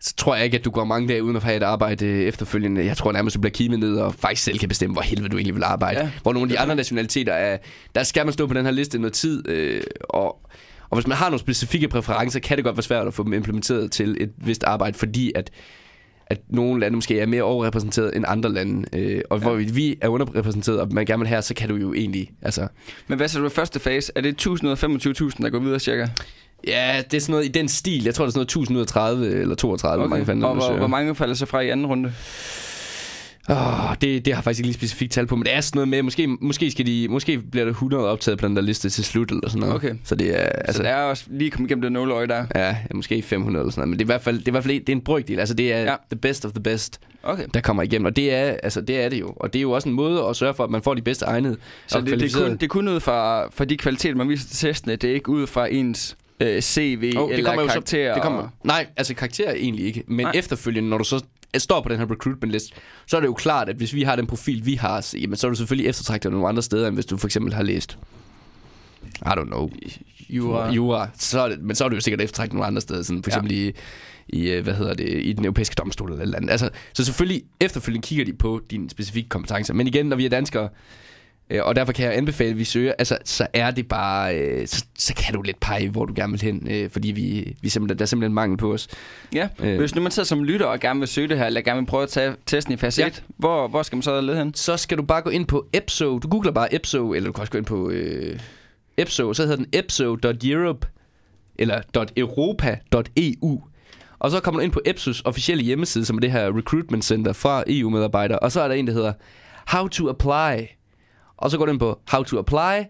så tror jeg ikke, at du går mange dage uden at have et arbejde efterfølgende. Jeg tror nærmest, du bliver kimet ned og faktisk selv kan bestemme, hvor helvede du egentlig vil arbejde. Ja. Hvor nogle af de andre nationaliteter er, der skal man stå på den her liste noget tid, øh, og, og hvis man har nogle specifikke præferencer, kan det godt være svært at få dem implementeret til et vist arbejde, fordi at at nogle lande måske er mere overrepræsenteret end andre lande. Øh, og ja. hvor vi er underrepræsenteret, og man gerne vil have, så kan du jo egentlig... Altså... Men hvad så du første fase? Er det 1025.000, der går videre cirka? Ja, det er sådan noget i den stil. Jeg tror, det er sådan noget 1030 eller 32, okay. mange fanden, og hvor, hvor mange falder så fra i anden runde? Oh, det, det har faktisk ikke lige specifikt tal på, men det er sådan noget med, måske, måske, skal de, måske bliver der 100 optaget på den der liste til slut eller sådan noget. Okay. Så det er, altså, så det er også lige kommet igennem det nåleøje der? Ja, måske 500 eller sådan noget, men det er i hvert fald, det er, i hvert fald det er en brygdel. Altså det er ja. the best of the best, okay. der kommer igennem. Og det er, altså, det er det jo. Og det er jo også en måde at sørge for, at man får de bedste egnede Så det, det, er kun, det er kun ud fra, fra de kvaliteter, man viser til testene. Det er ikke ud fra ens øh, CV oh, eller det karakterer? Så, det kommer, nej, altså karakterer egentlig ikke. Men nej. efterfølgende, når du så står på den her recruitment list, så er det jo klart, at hvis vi har den profil, vi har, jamen, så er du selvfølgelig eftertragtet nogle andre steder, end hvis du for eksempel har læst I don't know. Jura. Jura. Så er det, men så er du jo sikkert eftertragtet nogle andre steder, sådan for eksempel ja. i, i, øh, hvad hedder det, i den europæiske domstol eller, andet. Altså, så selvfølgelig efterfølgende kigger de på dine specifikke kompetencer. Men igen, når vi er danskere, og derfor kan jeg anbefale, at vi søger, altså, så er det bare, øh, så, så kan du lidt pege, hvor du gerne vil hen, øh, fordi vi, vi simpelthen, der er simpelthen mangel på os. Ja, øh. hvis nu man sidder som lytter og gerne vil søge det her, eller gerne vil prøve at tage testen i fase ja. 1, hvor, hvor skal man så lede hen? Så skal du bare gå ind på EPSO, du googler bare EPSO, eller du kan også gå ind på øh, EPSO, så hedder den EPSO.Europe, eller .europa.eu, og så kommer du ind på EPSOs officielle hjemmeside, som er det her recruitment center fra EU-medarbejdere, og så er der en, der hedder How to Apply og så går du ind på How to Apply,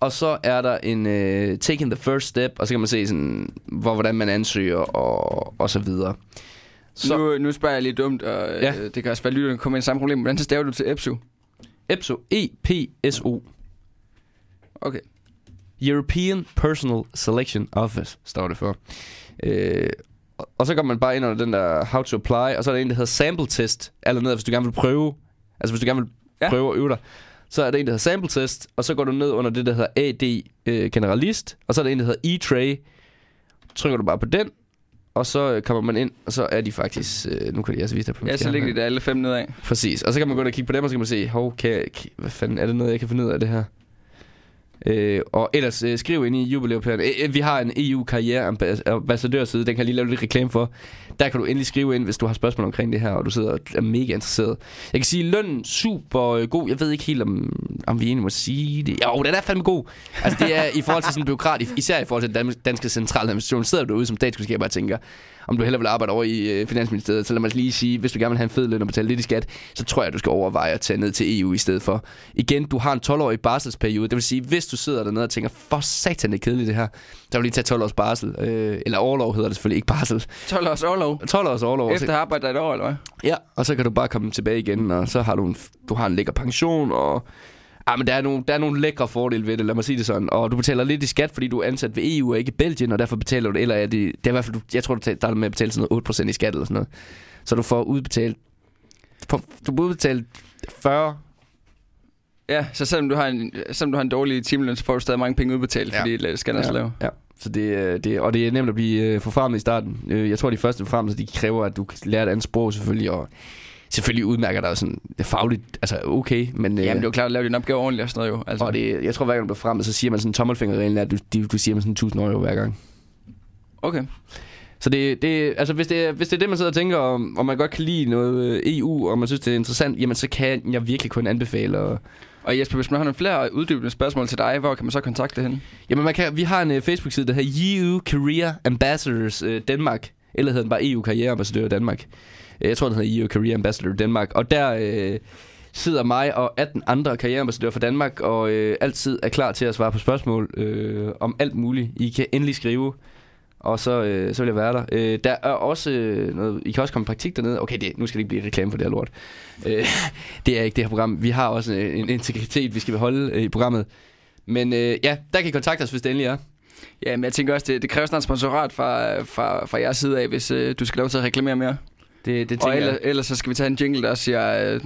og så er der en uh, Taking the First Step, og så kan man se, sådan, hvor, hvordan man ansøger og, og så videre. Så, nu, nu spørger jeg lidt dumt, og ja. øh, det kan også være, at lytterne kommer ind i samme problem. Hvordan staver du til EPSO? EPSO. E-P-S-O. Okay. European Personal Selection Office, står det for. Øh, og så går man bare ind under den der How to Apply, og så er der en, der hedder Sample Test, eller noget, hvis du gerne vil prøve, altså hvis du gerne vil ja. prøve at øve dig. Så er der en, der hedder Sample Test, og så går du ned under det, der hedder AD øh, Generalist, og så er der en, der hedder E-Tray. Trykker du bare på den, og så øh, kommer man ind, og så er de faktisk... Øh, nu kan de altså vise dig på Ja, så ligger de der alle fem nedad. Præcis. Og så kan man gå ind og kigge på dem, og så kan man se, hov, kan jeg, hvad fanden, er det noget, jeg kan finde ud af det her? Øh, og ellers øh, skriv ind i jubilæupæren. Øh, øh, vi har en EU-karriereambassadørside, den kan jeg lige lave lidt reklame for. Der kan du endelig skrive ind, hvis du har spørgsmål omkring det her, og du sidder og er mega interesseret. Jeg kan sige, lønnen super øh, god. Jeg ved ikke helt, om, om vi egentlig må sige det. Jo, den er fandme god. Altså, det er i forhold til sådan en byråkrat, især i forhold til den danske centraladministration, sidder du derude som statskundskaber og tænker, om du heller vil arbejde over i øh, Finansministeriet, så lad mig lige sige, hvis du gerne vil have en fed løn og betale lidt i skat, så tror jeg, du skal overveje at tage ned til EU i stedet for. Igen, du har en 12-årig barselsperiode, det vil sige, hvis du sidder dernede og tænker, for satan det er kedeligt det her, så vil lige tage 12 års barsel, øh, eller overlov hedder det selvfølgelig, ikke barsel. 12 års overlov? 12 års overlov. Efter arbejdet et år, eller hvad? Ja, og så kan du bare komme tilbage igen, og så har du en, du har en lækker pension, og Ja, men der er, nogle, der er nogle lækre fordele ved det, lad mig sige det sådan. Og du betaler lidt i skat, fordi du er ansat ved EU og ikke Belgien, og derfor betaler du. Eller er det, det er i hvert fald, jeg tror, du starter med at betale sådan noget 8% i skat eller sådan noget. Så du får udbetalt, du får udbetalt 40 Ja, så selvom du har en, selvom du har en dårlig timeløn, så får du stadig mange penge udbetalt, ja. fordi skatten er så lav. Ja. Så det, det, og det er nemt at blive øh, forfarmet i starten. Øh, jeg tror, de første forfarmelser, de kræver, at du lærer et andet sprog selvfølgelig, og selvfølgelig udmærker dig sådan det fagligt, altså okay, men... Jamen, øh, det er jo klart at lave din opgave ordentligt og sådan noget jo. Altså. Og det, jeg tror, hver gang du bliver frem, så siger man sådan tommelfingerreglen, at du, du, siger man sådan 1000 euro hver gang. Okay. Så det, det, altså hvis, det, hvis det er det, man sidder og tænker, om, om man godt kan lide noget EU, og man synes, det er interessant, jamen så kan jeg virkelig kun anbefale at, og Jesper, hvis man har nogle flere uddybende spørgsmål til dig, hvor kan man så kontakte hende? Jamen, man kan, vi har en uh, Facebook-side, der hedder EU Career Ambassadors uh, Danmark. Eller hedder den bare EU Karriere Ambassadør Danmark. Øh, jeg tror, den hedder EU Career Ambassador Danmark. Og der Øh, sidder mig og 18 andre karriereambassadører for Danmark, og øh, altid er klar til at svare på spørgsmål øh, om alt muligt. I kan endelig skrive og så, øh, så vil jeg være der. Øh, der er også øh, noget, I kan også komme i praktik dernede. Okay, det, nu skal det ikke blive reklame for det her lort. Øh, det er ikke det her program. Vi har også en, en integritet, vi skal beholde øh, i programmet. Men øh, ja, der kan I kontakte os, hvis det endelig er. Ja, men jeg tænker også, det, det kræver snart sponsorat fra, øh, fra, fra jeres side af, hvis øh, du skal lov til at reklamere mere. Det, det og ellers, ellers så skal vi tage en jingle, der siger, øh,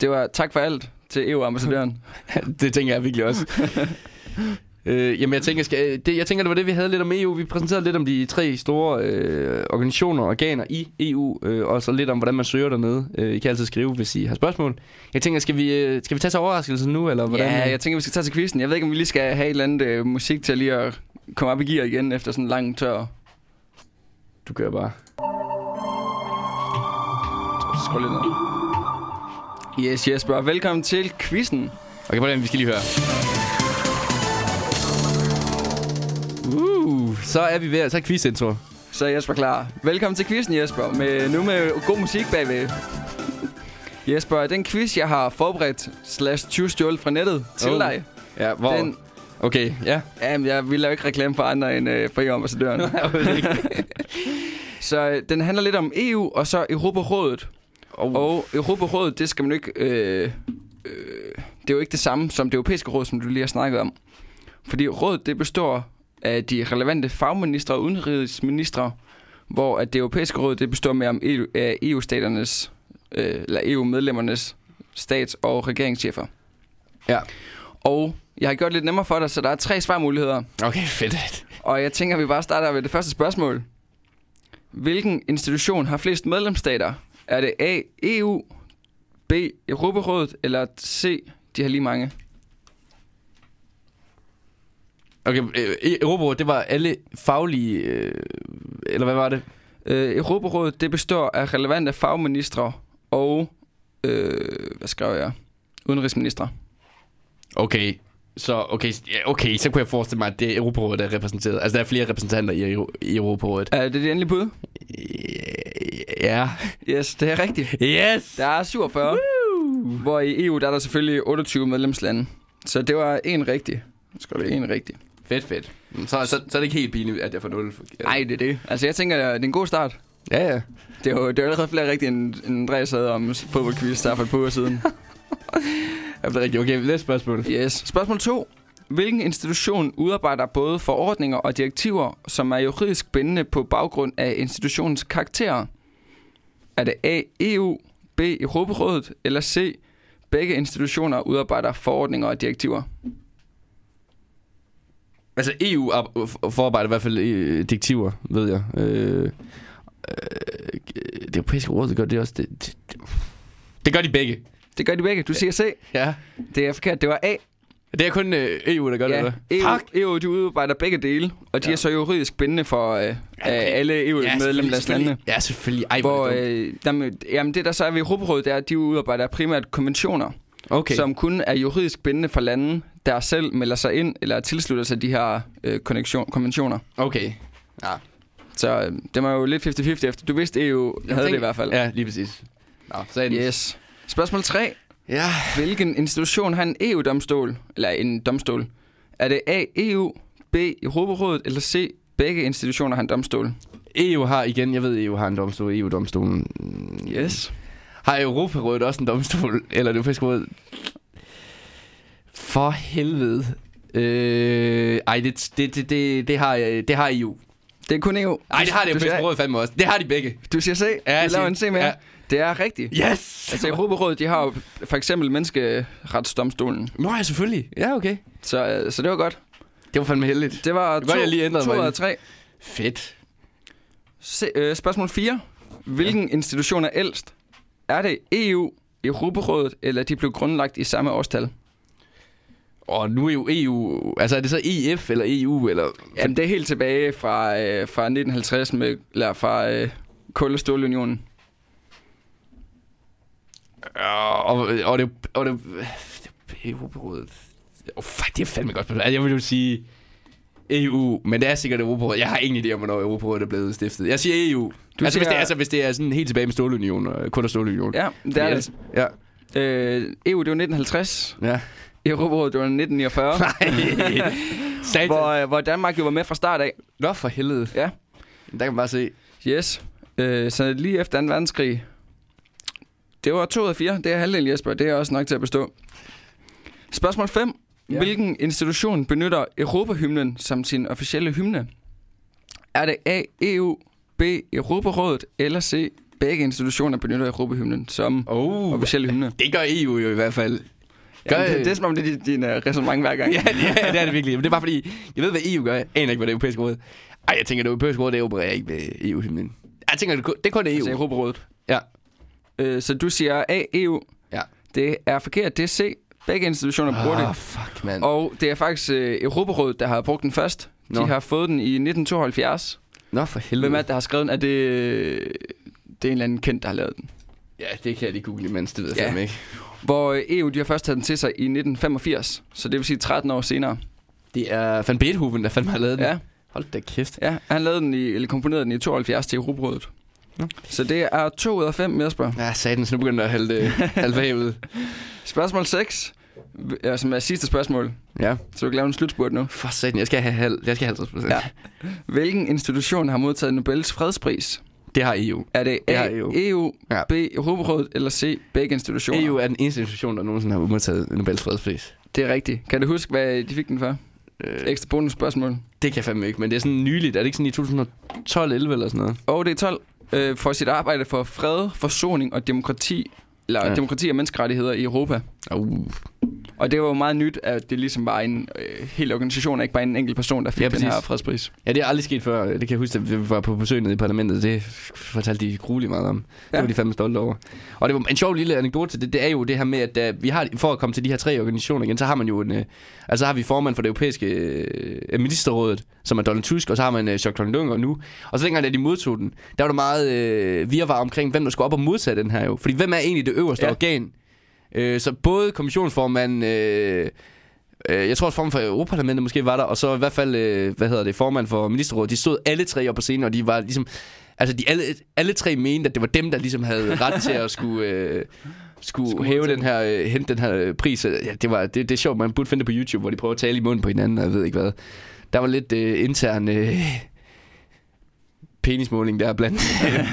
det var tak for alt til EU-ambassadøren. det tænker jeg virkelig også. Øh, jamen, jeg tænker, skal, det, jeg tænker, det var det, vi havde lidt om EU. Vi præsenterede lidt om de tre store øh, organisationer og organer i EU, øh, og så lidt om, hvordan man søger dernede. Øh, I kan altid skrive, hvis I har spørgsmål. Jeg tænker, skal vi, øh, skal vi tage til overraskelsen nu, eller hvordan? Ja, jeg tænker, vi skal tage til quizzen. Jeg ved ikke, om vi lige skal have et eller andet øh, musik til lige at komme op i gear igen, efter sådan en lang tør. Du kører bare. Skål lidt ned. Yes, Jesper. Velkommen til quizzen. Okay, hvordan vi skal lige høre. Uh, så er vi ved at tage quiz intro. Så er Jesper klar. Velkommen til quizzen, Jesper. Med, nu med god musik bagved. Jesper, den quiz, jeg har forberedt slash 20 stjålet fra nettet til oh. dig. Ja, hvor? Den, okay, ja. Jamen, jeg vil lave ikke reklame for andre end øh, for EU-ambassadøren. så øh, den handler lidt om EU og så Europarådet. Oh. Og Europarådet, det skal man ikke... Øh, øh, det er jo ikke det samme som det europæiske råd, som du lige har snakket om. Fordi rådet, det består af de relevante fagministre og udenrigsministre, hvor at det europæiske råd det består mere om EU, af EU-staternes øh, eller EU-medlemmernes stats- og regeringschefer. Ja. Og jeg har gjort det lidt nemmere for dig, så der er tre svarmuligheder. Okay, fedt. Og jeg tænker, at vi bare starter med det første spørgsmål. Hvilken institution har flest medlemsstater? Er det A. EU, B. Europarådet, eller C. De har lige mange? Okay, øh, Europarådet, det var alle faglige... Øh, eller hvad var det? Øh, Europarådet, det består af relevante fagministre og... Øh, hvad skrev jeg? Udenrigsministre. Okay, så okay, okay, så kunne jeg forestille mig, at det er Europarådet, der er repræsenteret. Altså, der er flere repræsentanter i, i Europarådet. Er det det endelige bud? Ja. Yes, det er rigtigt. Yes! Der er 47. Woo! Hvor i EU, der er der selvfølgelig 28 medlemslande. Så det var en rigtig. Skal det en rigtig. Fedt, fedt. Så, så, så, er det ikke helt pinligt, at jeg får 0. Nej, det er det. Altså, jeg tænker, det er en god start. Ja, ja. Det er jo, det er jo allerede flere rigtige, end, end Andreas havde om fodboldquiz, der er for et par uger siden. ja, det er rigtigt. Okay, næste spørgsmål. Yes. Spørgsmål 2. Hvilken institution udarbejder både forordninger og direktiver, som er juridisk bindende på baggrund af institutionens karakter? Er det A. EU, B. Europarådet eller C. Begge institutioner udarbejder forordninger og direktiver? Altså EU forarbejder i hvert fald øh, direktiver, ved jeg. Øh, øh, det europæiske råd, det gør det også. Det, det, det gør de begge. Det gør de begge. Du siger C. Ja. Det er forkert. Det var A. Det er kun øh, EU, der gør ja, det, EU, Fuck. EU, de udarbejder begge dele, og de ja. er så juridisk bindende for øh, okay. alle EU-medlemslandene. Ja, selvfølgelig. Ej, hvor, øh, der, jamen, det der så er ved Europarådet, det er, at de udarbejder primært konventioner okay. som kun er juridisk bindende for lande, der selv melder sig ind eller tilslutter sig de her øh, konventioner. Okay, ja. Så øh, det var jo lidt 50-50 efter. Du vidste EU havde tænk... det i hvert fald. Ja, lige præcis. Nå, så yes. Spørgsmål 3. Ja. Hvilken institution har en EU-domstol? Eller en domstol? Er det A. EU, B. Europarådet eller C. Begge institutioner har en domstol? EU har igen, jeg ved, EU har en domstol, EU-domstolen. Yes. Har Europarådet også en domstol? Eller det europæiske råd? For helvede. Øh, ej, det, det, det, det, det, har, det har EU. Det er kun EU. Nej, det har det europæiske råd fandme også. Det har de begge. Du siger se. Ja, jeg laver en se med. Ja. Det er rigtigt. Yes! Altså Europarådet, de har jo for eksempel menneskeretsdomstolen. Nå ja, selvfølgelig. Ja, okay. Så, øh, så det var godt. Det var fandme heldigt. Det var det to, jeg lige to ud af tre. Fedt. Se, øh, spørgsmål 4. Hvilken ja. institution er ældst? Er det EU, Europarådet, eller de blev grundlagt i samme årstal? Og nu er jo EU... Altså, er det så EF eller EU? Eller... Jamen, det er helt tilbage fra, øh, fra 1950 med... Eller fra øh, Kul- og Stålunionen. Og, og det... Og det, det Europarådet... Oh, fuck, det er fandme godt. Altså, jeg vil jo sige EU, men det er sikkert Europarådet. Jeg har ingen idé om, hvornår Europarådet er blevet stiftet. Jeg siger EU. Du altså, siger... hvis det, altså, hvis det er sådan helt tilbage med Stålunion, og kun og Stålunion. Ja, det er det. Ja. Øh, EU, det var 1950. Ja. Europarådet, det var 1949. Nej. hvor, øh, hvor Danmark jo var med fra start af. Nå, for helvede. Ja. Der kan man bare se. Yes. Øh, så lige efter 2. verdenskrig, det var 2 af 4. Det er halvdelen, Jesper. Det er også nok til at bestå. Spørgsmål 5. Ja. Hvilken institution benytter Europahymnen som sin officielle hymne? Er det A. EU, B. Europarådet eller C. Begge institutioner benytter Europahymnen som oh, officielle hymne. Det gør EU jo i hvert fald. Gør, Jamen, det, det er som om, det er din, din uh, resonemang hver gang. ja, det er, det er det virkelig. Men det er bare fordi, jeg ved, hvad EU gør. Jeg aner ikke, hvad det europæiske råd Ej, jeg tænker, det europæiske råd, det opererer ikke med EU-hymnen. Jeg tænker, det, det er kun EU. Altså Europarådet. Ja. Øh, så du siger A, EU. Ja. Det er forkert. Det er C. Begge institutioner bruger oh, det. fuck, man. Og det er faktisk uh, Europarådet, der har brugt den først. De Nå. har fået den i 1972. Nå, for helvede. Hvem er det, der har skrevet den? Er det, det er en eller anden kendt, der har lavet den? Ja, det kan jeg lige google imens, det ved jeg ja. ikke. Hvor EU, de har først taget den til sig i 1985, så det vil sige 13 år senere. Det er Van Beethoven, der fandme har lavet den. Ja. Hold da kæft. Ja, han lavede den i, eller komponerede den i 72 til Europarådet. Ja. Så det er 2 ud af 5, Jesper. Ja, satans, nu begynder at halde, halde bagud. Spørgsmål 6, som er sidste spørgsmål. Ja. Så du kan lave en slutspurt nu. For satan, jeg skal have, halv, jeg skal have 50 ja. Hvilken institution har modtaget Nobels fredspris? Det har EU. Er det A, EU, EU ja. B, Europarådet eller C, begge institutioner? EU er den eneste institution, der nogensinde har modtaget Nobels fredspris. Det er rigtigt. Kan du huske, hvad de fik den for? Øh, Ekstra bonusspørgsmål. Det kan jeg fandme ikke, men det er sådan nyligt. Er det ikke sådan i 2012 11 eller sådan noget? Åh, oh, det er 12. Øh, for sit arbejde for fred, forsoning og demokrati, eller ja. demokrati og menneskerettigheder i Europa. Uh. Og det var jo meget nyt, at det ligesom var en øh, hel organisation, ikke bare en enkelt person, der fik ja, den her fredspris. Ja, det er aldrig sket før. Det kan jeg huske, at vi var på besøg nede i parlamentet. Det fortalte de grueligt meget om. Ja. Det var de fandme stolte over. Og det var en sjov lille anekdote det. Det er jo det her med, at uh, vi har, for at komme til de her tre organisationer igen, så har man jo en... Uh, altså har vi formand for det europæiske uh, ministerrådet, som er Donald Tusk, og så har man uh, Jacques Juncker nu. Og så dengang, da de modtog den, der var der meget uh, virvar omkring, hvem der skulle op og modtage den her jo. Fordi hvem er egentlig det øverste ja. organ Øh, så både kommissionsformanden... Øh, øh, jeg tror også formand for Europaparlamentet måske var der, og så i hvert fald, øh, hvad hedder det, formand for ministerrådet, de stod alle tre op på scenen, og de var ligesom, altså de alle, alle tre mente, at det var dem, der ligesom havde ret til at skulle, øh, skulle, skulle hæve den her, øh, hente den her pris. Ja, det, var, det, det er sjovt, man burde finde det på YouTube, hvor de prøver at tale i munden på hinanden, og jeg ved ikke hvad. Der var lidt øh, intern øh, penismåling der blandt,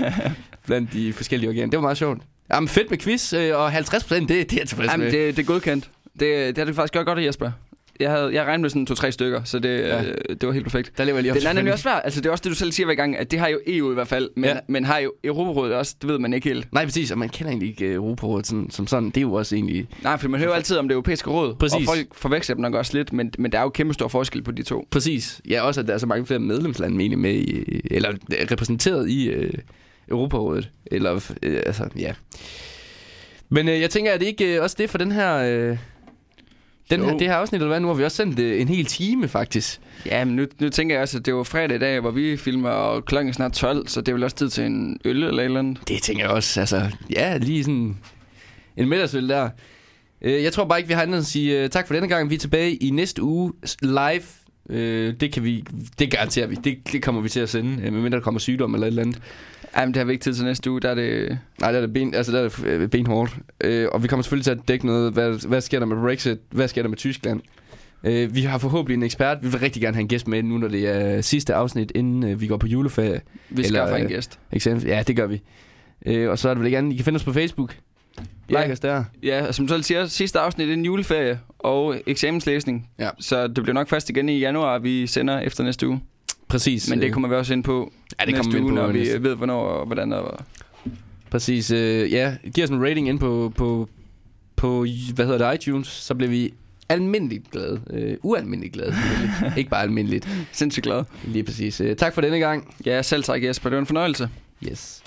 blandt de forskellige organer. Det var meget sjovt. Jamen fedt med quiz, øh, og 50 procent, det, det er jeg tilfreds Jamen, med. Det, det er godkendt. Det, det har det faktisk gjort godt, Jesper. Jeg havde jeg regnede med sådan to-tre stykker, så det, ja. øh, det var helt perfekt. Der lever jeg lige Den er nemlig også svært. Altså, det er også det, du selv siger hver gang, at det har jo EU i hvert fald, men, ja. men har jo Europarådet også, det ved man ikke helt. Nej, præcis, og man kender egentlig ikke øh, Europarådet sådan, som sådan. Det er jo også egentlig... Nej, for man hører altid om det europæiske råd, præcis. og folk forveksler dem nok også lidt, men, men der er jo kæmpe stor forskel på de to. Præcis. Ja, også at der er så mange flere medlemslande med, med i, eller repræsenteret i øh, Europarådet. Eller, øh, altså, ja. Men øh, jeg tænker, at det ikke øh, også det for den her... Øh, den her, det her afsnit, eller hvad, nu har vi også sendt øh, en hel time, faktisk. Ja, men nu, nu tænker jeg også, at det var fredag i dag, hvor vi filmer, og klokken er snart 12, så det er vel også tid til en øl eller eller andet. Det tænker jeg også, altså, ja, lige sådan en middagsøl der. Øh, jeg tror bare ikke, vi har andet at sige uh, tak for denne gang. Vi er tilbage i næste uge live. Det kan vi, det garanterer vi. Det, det kommer vi til at sende, medmindre der kommer sygdom eller et eller andet. Jamen, det har vi ikke tid til næste uge. Der er det... Nej, der er det, ben, altså, der er det øh, benhårdt. Øh, og vi kommer selvfølgelig til at dække noget. Hvad, hvad sker der med Brexit? Hvad sker der med Tyskland? Øh, vi har forhåbentlig en ekspert. Vi vil rigtig gerne have en gæst med nu, når det er sidste afsnit, inden øh, vi går på juleferie. Vi skal have en gæst. Eksempel. Ja, det gør vi. Øh, og så er det vel ikke andet. I kan finde os på Facebook. Like ja, os der. Ja, som du selv siger, sidste afsnit er en juleferie og eksamenslæsning. Ja. Så det bliver nok først igen i januar, vi sender efter næste uge. Præcis. Men det øh, kommer vi også ind på ja, det næste uge, på, når vi næste. ved, hvornår og hvordan og... Præcis. Øh, ja, giv os en rating ind på, på, på, hvad hedder det, iTunes, så bliver vi almindeligt glade. Øh, ualmindeligt glade, Ikke bare almindeligt. Sindssygt glad. Lige præcis. Øh, tak for denne gang. Ja, selv tak Jesper. Det var en fornøjelse. Yes.